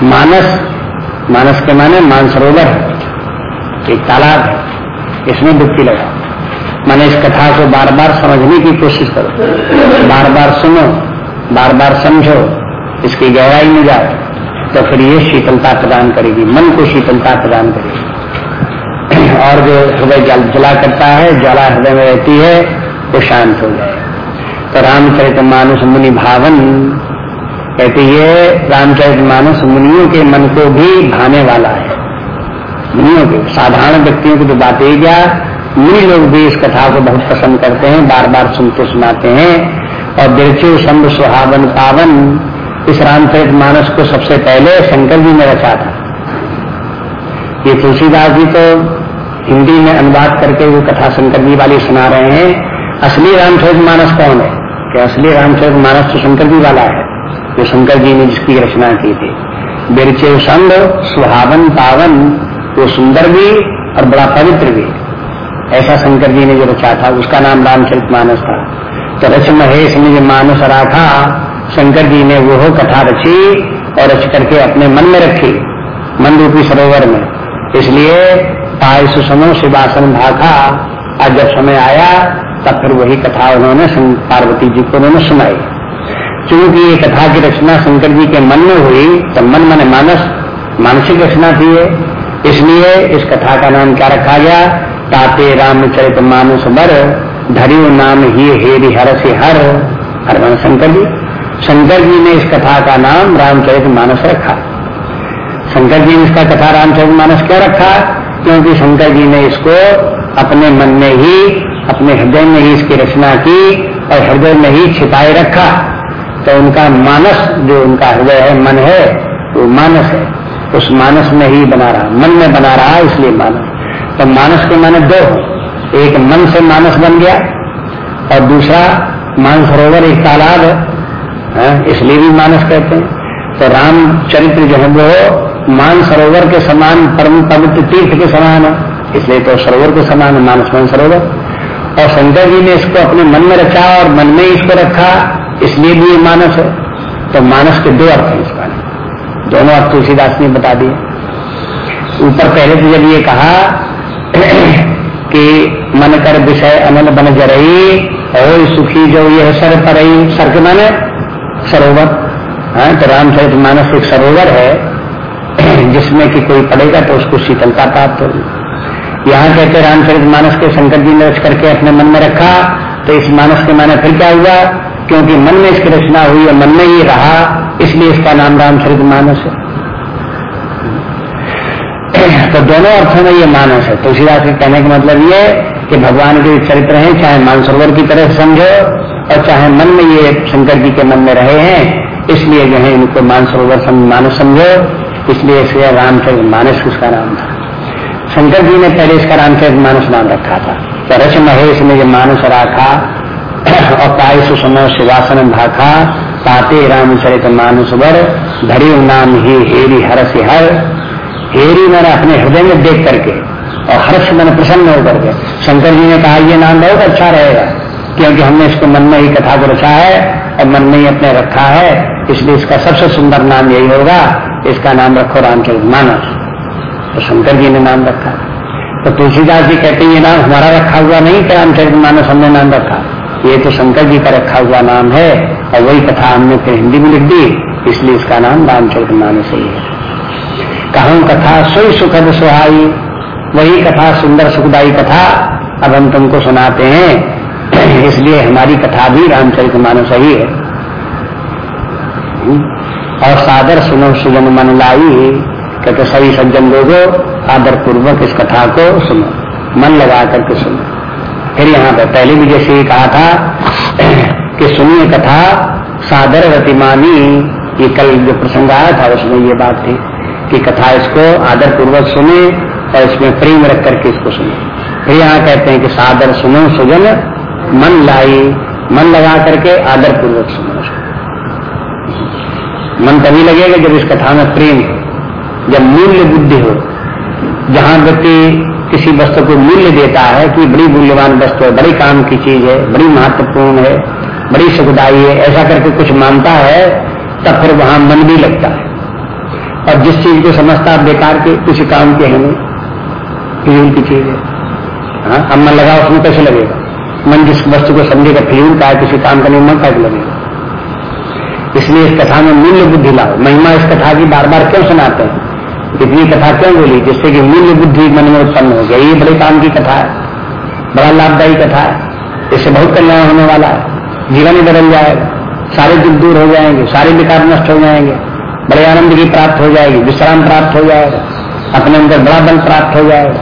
मानस मानस के माने मानसरोवर एक तालाब है, इसमें डुबकी लगा माने इस कथा को बार बार समझने की कोशिश करो। बार बार सुनो बार बार समझो, इसकी गहराई में जाओ तो फिर ये शीतलता प्रदान करेगी, मन को शीतलता प्रदान करेगी। और जो हृदय जल, जला करता है, ज्वाला हृदय में रहती है, वो शांत हो जाए। तो रामचरित मानुष मुनि भावन कहती है, रामचरित मानुष मुनियों के मन को भी भाने वाला है। मुनियों के, साधारण व्यक्तियों की तो बात ही क्या मुनि लोग भी इस कथा को बहुत पसंद करते हैं बार बार सुनते सुनाते हैं। और बिरचु, शंभ, सुहावन, पावन, इस रामचरित मानस को सबसे पहले शंकर जी ने रचा था। ये तुलसीदास जी तो हिंदी में अनुवाद करके वो कथा शंकर जी वाली सुना रहे हैं। असली रामचरित मानस कौन है? कि असली रामचरित मानस तो शंकर जी वाला है, जो शंकर जी ने जिसकी रचना की थी। बिरचे संग सुहावन, पावन, वो सुंदर भी और बड़ा पवित्र भी ऐसा शंकर जी ने जो रचा था, उसका नाम रामचरित मानस था। तो रच महेश ने जो मानस रखा, शंकर जी ने वो कथा रची और रच करके अपने मन में रखी मन रूपी सरोवर में। इसलिए पाए सुसमो शिवासन भाखा और जब समय आया, तब फिर वही कथा उन्होंने पार्वती जी को उन्होंने सुनाई। क्योंकि ये कथा की रचना शंकर जी के मन में हुई तो मन मन मानस, मानसिक रचना थी इसलिए इस कथा का नाम क्या रखा गया? ताते रामचरित मानुष बर धरियो नाम ही हेरि हर से हर। हरमन शंकर जी शंकर जी ने इस कथा का नाम रामचरित मानस रखा। शंकर जी ने इसका कथा रामचरित मानस क्यों रखा? क्योंकि शंकर जी ने इसको अपने मन में ही, अपने हृदय में ही इसकी रचना की और हृदय में ही छिपाए रखा। तो उनका मानस, जो उनका हृदय है, मन है, वो मानस है। उस मानस में ही बना रहा, मन में बना रहा, इसलिए मानस। तो मानस के माने दो, एक मन से मानस बन गया, और दूसरा मानसरोवर एक तालाब है इसलिए भी मानस कहते हैं। तो राम चरित्र जो है वो मान सरोवर के समान, परम पवित्र तीर्थ के समान है, इसलिए तो सरोवर के समान है, मानस मान सरोवर। और शंकर जी ने इसको अपने मन में रचा और मन में इसको रखा, इसलिए भी मानस है। तो मानस के दो अर्थ हैं इसका। दोनों अर्थ तुलसीदास ने बता दिए। ऊपर पहले तो जब ये कहा कि मन कर विषय अनल बन जरई और सुखी जो यह सर पर सर के माने सरोवर। हाँ तो रामचरित मानस एक सरोवर है, जिसमें कि कोई पड़ेगा तो उसको शीतलता प्राप्त होगी। यहाँ कहते रामचरित मानस के शंकर जी ने रच करके अपने मन में रखा तो इस मानस के माने फिर क्या हुआ? क्योंकि मन में इसकी रचना हुई है मन में ही रहा, इसलिए इसका नाम रामचरित मानस है। तो दोनों अर्थों में ये मानस है। तुलसीदास के कहने का मतलब ये कि भगवान के चरित्र हैं, चाहे मानसरोवर की तरह समझो और चाहे मन में ये शंकर जी के मन में रहे हैं, इसलिए जो है इनको मानसरोवर मानस समझो, इसलिए इसे रामचरित मानस उसका नाम था। शंकर जी ने पहले इसका रामचरित मानस नाम रखा था। तो रच महेश ने जो मानस राखा, और काय सुसमो शिवासन भाखा, पाते रामचरित मानुष वर धरी नाम ही हेरी हर। हेरी मैंने अपने हृदय में देख करके और हर्ष मैंने प्रसन्न होकर के शंकर जी ने कहा, ये नाम बहुत अच्छा रहेगा, क्योंकि हमने इसको मन में ही कथा को रचा है और मन में ही अपने रखा है। इसलिए इसका सबसे सुंदर नाम यही होगा, इसका नाम रखो रामचरित मानस। तो शंकर जी ने नाम रखा। तो तुलसीदास जी कहते हैं, ये नाम हमारा रखा हुआ नहीं कि रामचरित मानस हमने नाम रखा। ये तो शंकर जी का रखा हुआ नाम है और वही कथा हमने फिर हिंदी में लिख दी, इसलिए इसका नाम रामचरित मानस ही है। कहूँ कथा सोई सुखद सुहाई, वही कथा सुंदर सुखदाई कथा अब हम तुमको सुनाते हैं। इसलिए हमारी कथा भी रामचरित मानस ही है। और सादर सुनो सुजन मन लाई, कहते सभी सज्जन लोगों आदर पूर्वक इस कथा को सुनो, मन लगा करके सुनो। फिर यहाँ पर पहले भी जैसे ही कहा था कि सुनिए कथा, सादर रतिमानी ये कल जो प्रसंग आया था, उसमें ये बात थी। कि कथा इसको आदर पूर्वक सुने और इसमें प्रेम रख करके इसको सुने। फिर यहाँ कहते हैं कि सादर सुनो सुजन, मन लाई, मन लगा करके आदर पूर्वक सुनो मन तभी लगेगा जब इस कथा में प्रेम हो, जब मूल्य बुद्धि हो। जहाँ व्यक्ति किसी वस्तु को मूल्य देता है कि बड़ी मूल्यवान वस्तु है, बड़ी काम की चीज़ है, बड़ी महत्वपूर्ण है, बड़ी सुखदायी है, ऐसा करके कुछ मानता है, तब फिर वहाँ मन भी लगता है। और जिस चीज़ को समझता है बेकार के किसी काम के है फिजूल की चीज़ है। हाँ अब मन लगा, उसमें कैसे लगेगा? मन जिस वस्तु को समझेगा फिजूल का है, किसी काम का नहीं, मन कैसे लगेगा? इसलिए इस कथा में मूल्य बुद्धि लाओ। महिमा इस कथा की बार बार क्यों सुनाते हैं? इतनी कथा क्यों बोली? जिससे कि मूल्य बुद्धि मन में उत्पन्न हो गया ये बड़े काम की कथा है। बड़ा लाभदायी कथा है। इससे बहुत कल्याण होने वाला है। जीवन ही बदल जाएगा। सारे दुख दूर हो जाएँगे। सारे विकार नष्ट हो जाएँगे। बड़े आनंद की प्राप्त हो जाएगी, विश्राम प्राप्त हो जाएगा, अपने अंदर बड़ा बल प्राप्त हो जाएगा,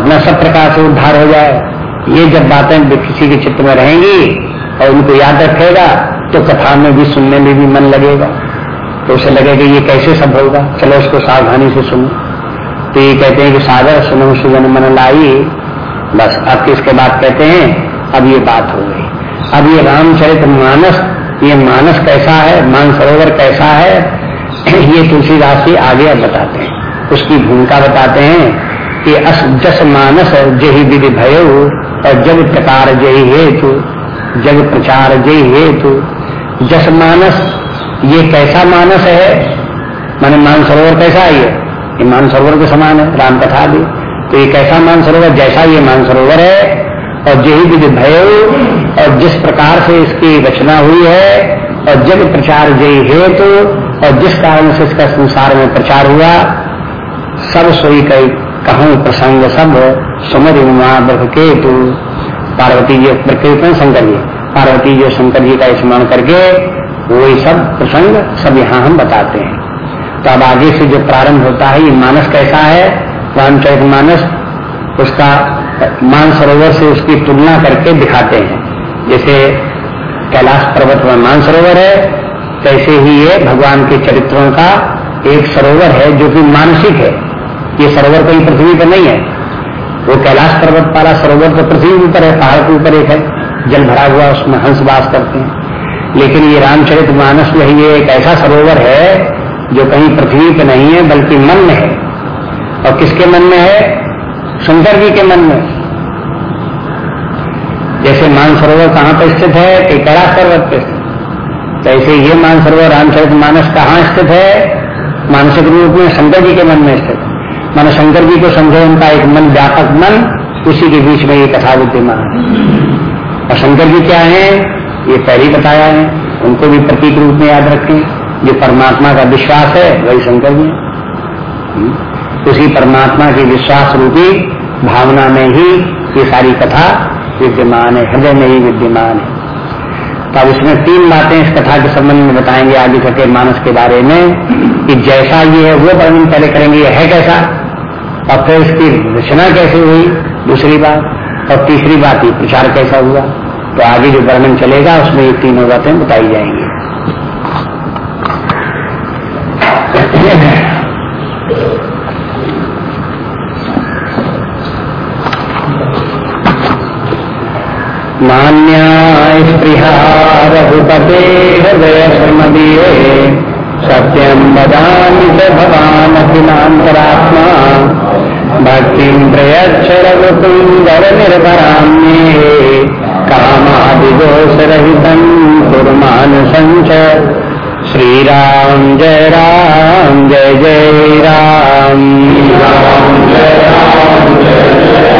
अपना सब प्रकार से उद्धार हो जाएगा। ये जब बातें किसी के चित्त में रहेंगी और उनको याद रखेगा तो कथा में भी, सुनने में भी मन लगेगा। तो उसे लगेगा ये कैसे सब होगा? चलो इसको सावधानी से सुनो। तो ये कहते हैं कि, सागर, सुनो, सुजन मन लाई। बस, अब इसके बाद कहते हैं, अब ये बात हो गई। अब ये रामचरित मानस, ये मानस कैसा है? मानसरोवर कैसा है? ये तुलसीदास जी आगे अब बताते हैं। उसकी भूमिका बताते हैं कि अस जस मानस जही विधि भय, और जग प्रकार जय हेतु, जग प्रचार जय हेतु। जस मानस, ये कैसा मानस है? माने मानसरोवर कैसा है ये? मानसरोवर के समान है, राम कथा भी। तो ये कैसा मानसरोवर जैसा ये मानसरोवर है, और यही विधि भय, और जिस प्रकार से इसकी रचना हुई है, और जग प्रचार जय हेतु और जिस कारण से इसका संसार में प्रचार हुआ, सब सोई कई कहूँ प्रसंग सब सुमर उमा के तू पार्वती जी प्रकृति शंकर जी। पार्वती जी शंकर जी का स्मरण करके वही सब प्रसंग सब यहाँ हम बताते हैं। तो अब आगे से जो प्रारंभ होता है, ये मानस कैसा है? रामचरित मानस, उसका मानसरोवर से उसकी तुलना करके दिखाते हैं। जैसे कैलाश पर्वत में मानसरोवर है तैसे ही ये भगवान के चरित्रों का एक सरोवर है, जो कि मानसिक है। ये सरोवर कहीं पृथ्वी पर नहीं है। वो कैलाश पर्वत वाला सरोवर तो पृथ्वी के ऊपर है, पहाड़ के ऊपर एक है। जल भरा हुआ उसमें हंस बास करते हैं। लेकिन ये रामचरित मानस जो है ये एक ऐसा सरोवर है, जो कहीं पृथ्वी पर नहीं है, बल्कि मन में है। और किसके मन में है? शंकर जी के मन में। जैसे मानसरोवर कहाँ पर स्थित है? कि कैलाश पर्वत पे तो ऐसे ये मान मानसरोवर रामचरित मानस कहाँ स्थित है? मानसिक रूप में शंकर जी के मन में स्थित। मान शंकर जी को समझो, उनका एक मन, व्यापक मन, उसी के बीच में ये कथा विद्यमान और शंकर जी क्या है? ये पहले बताया है। उनको भी प्रतीक रूप में याद रखें। जो परमात्मा का विश्वास है, वही शंकर जी उसी परमात्मा की विश्वास रूपी भावना में ही ये सारी कथा विद्यमान है, हृदय में ही विद्यमान है। तब इसमें तीन बातें इस कथा के संबंध में बताएँगे आगे सके मानस के बारे में कि जैसा ये है, वो वर्णन पहले करेंगे, ये है कैसा? और फिर इसकी रचना कैसे हुई? दूसरी बात। और तीसरी बात, ये प्रचार कैसा हुआ? तो आगे जो वर्णन चलेगा, उसमें ये तीनों बातें बताई जाएँगी। मान्या स्पृहारघुपते हृदयमदीये सत्यं वदामि च भवानपि मान्तरात्मा भक्तिं प्रयच्छ रघुपुङ्गरनिर्भराम्ये कामादिदोषरहितं कुर्मानुसं श्रीराम जय राम जय जय राम। जय राम जय राम।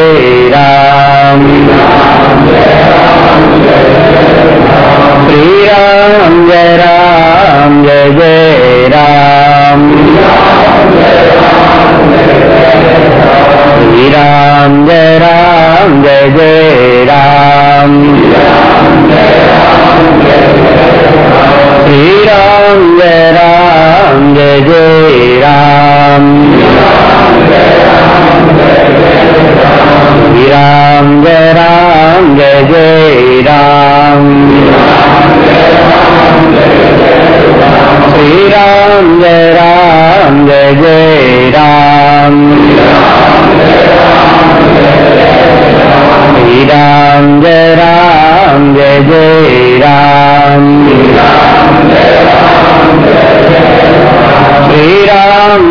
Ram.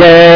जय